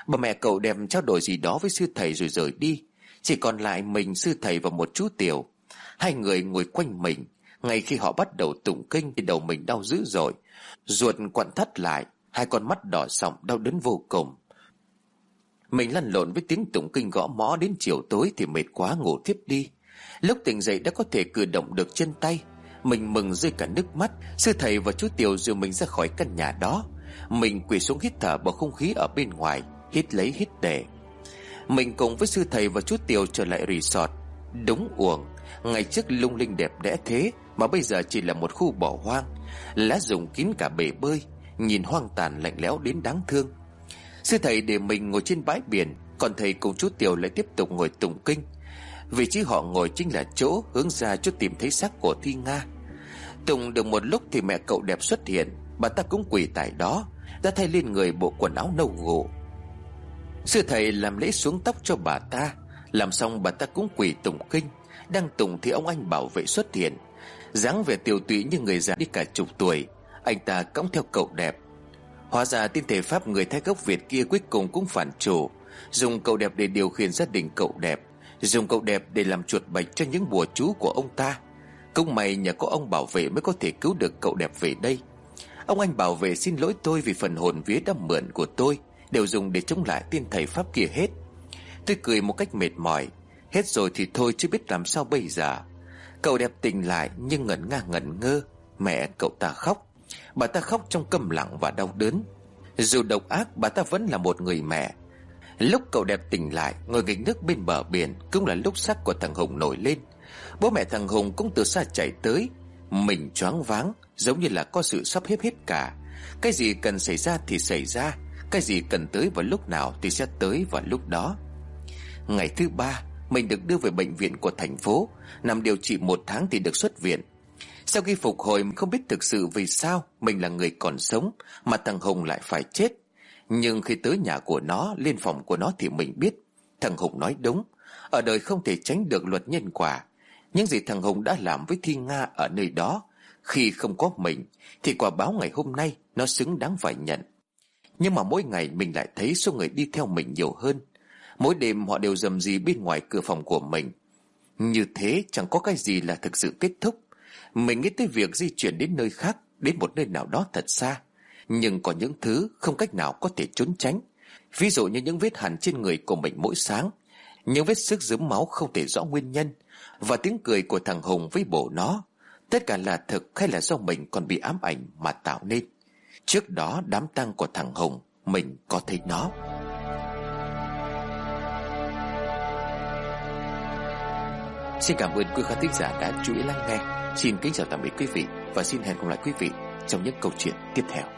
Bà mẹ cậu đem trao đổi gì đó với sư thầy rồi rời đi. Chỉ còn lại mình, sư thầy và một chú tiểu. Hai người ngồi quanh mình. Ngay khi họ bắt đầu tụng kinh Thì đầu mình đau dữ dội. Ruột quặn thắt lại. Hai con mắt đỏ sọng, đau đớn vô cùng. Mình lăn lộn với tiếng tụng kinh gõ mõ đến chiều tối Thì mệt quá ngủ thiếp đi. Lúc tỉnh dậy đã có thể cử động được chân tay. Mình mừng rơi cả nước mắt. Sư thầy và chú Tiểu dìu mình ra khỏi căn nhà đó. Mình quỳ xuống hít thở bầu không khí ở bên ngoài, Hít lấy hít để. Mình cùng với sư thầy và chú Tiểu trở lại resort. Đúng uổng Ngày trước lung linh đẹp đẽ thế, Mà bây giờ chỉ là một khu bỏ hoang. Lá rụng kín cả bể bơi, Nhìn hoang tàn lạnh lẽo đến đáng thương. Sư thầy để mình ngồi trên bãi biển, Còn thầy cùng chú Tiểu lại tiếp tục ngồi tụng kinh. Vị trí họ ngồi chính là chỗ hướng ra cho tìm thấy xác của Thi Nga. Tùng được một lúc thì mẹ cậu đẹp xuất hiện, Bà ta cũng quỳ tại đó, Đã thay lên người bộ quần áo nâu ngủ Sư thầy làm lễ xuống tóc cho bà ta, Làm xong bà ta cũng quỳ tùng kinh. Đang tùng thì ông anh bảo vệ xuất hiện, dáng vẻ tiều tụy như người già đi cả chục tuổi. Anh ta cõng theo cậu đẹp. Hóa ra tiên thể pháp người thái gốc Việt kia cuối cùng cũng phản chủ, Dùng cậu đẹp để điều khiển gia đình cậu đẹp. Dùng cậu đẹp để làm chuột bạch cho những bùa chú của ông ta. Công mày nhờ có ông bảo vệ mới có thể cứu được cậu đẹp về đây. Ông anh bảo vệ xin lỗi tôi vì phần hồn vía đã mượn của tôi, Đều dùng để chống lại tiên thầy Pháp kia hết. Tôi cười một cách mệt mỏi. Hết rồi thì thôi chứ biết làm sao bây giờ. Cậu đẹp tỉnh lại nhưng ngẩn nga ngẩn ngơ. Mẹ cậu ta khóc. Bà ta khóc trong câm lặng và đau đớn. Dù độc ác, bà ta vẫn là một người mẹ. Lúc cậu đẹp tỉnh lại, Ngồi nghịch nước bên bờ biển Cũng là lúc sắc của thằng Hùng nổi lên. Bố mẹ thằng Hùng cũng từ xa chạy tới. Mình choáng váng, Giống như là có sự sắp hết hết cả. Cái gì cần xảy ra thì xảy ra, Cái gì cần tới vào lúc nào Thì sẽ tới vào lúc đó. Ngày thứ ba, Mình được đưa về bệnh viện của thành phố, Nằm điều trị một tháng thì được xuất viện. Sau khi phục hồi, không biết thực sự vì sao Mình là người còn sống Mà thằng Hùng lại phải chết nhưng khi tới nhà của nó, Lên phòng của nó thì mình biết, Thằng Hùng nói đúng. Ở đời không thể tránh được luật nhân quả. Những gì thằng Hùng đã làm với Thi Nga ở nơi đó, Khi không có mình, Thì quả báo ngày hôm nay Nó xứng đáng phải nhận. Nhưng mà mỗi ngày mình lại thấy số người đi theo mình nhiều hơn. Mỗi đêm họ đều dầm gì bên ngoài cửa phòng của mình. Như thế chẳng có cái gì là thực sự kết thúc. Mình nghĩ tới việc di chuyển đến nơi khác, Đến một nơi nào đó thật xa nhưng có những thứ không cách nào có thể trốn tránh. Ví dụ như những vết hằn trên người của mình mỗi sáng, Những vết sức dướm máu không thể rõ nguyên nhân, Và tiếng cười của thằng Hùng với bộ nó. Tất cả là thực hay là do mình còn bị ám ảnh mà tạo nên. Trước đó, đám tang của thằng Hùng, Mình có thấy nó. Xin cảm ơn quý khán thính giả đã chú ý lắng nghe. Xin kính chào tạm biệt quý vị Và xin hẹn gặp lại quý vị trong những câu chuyện tiếp theo.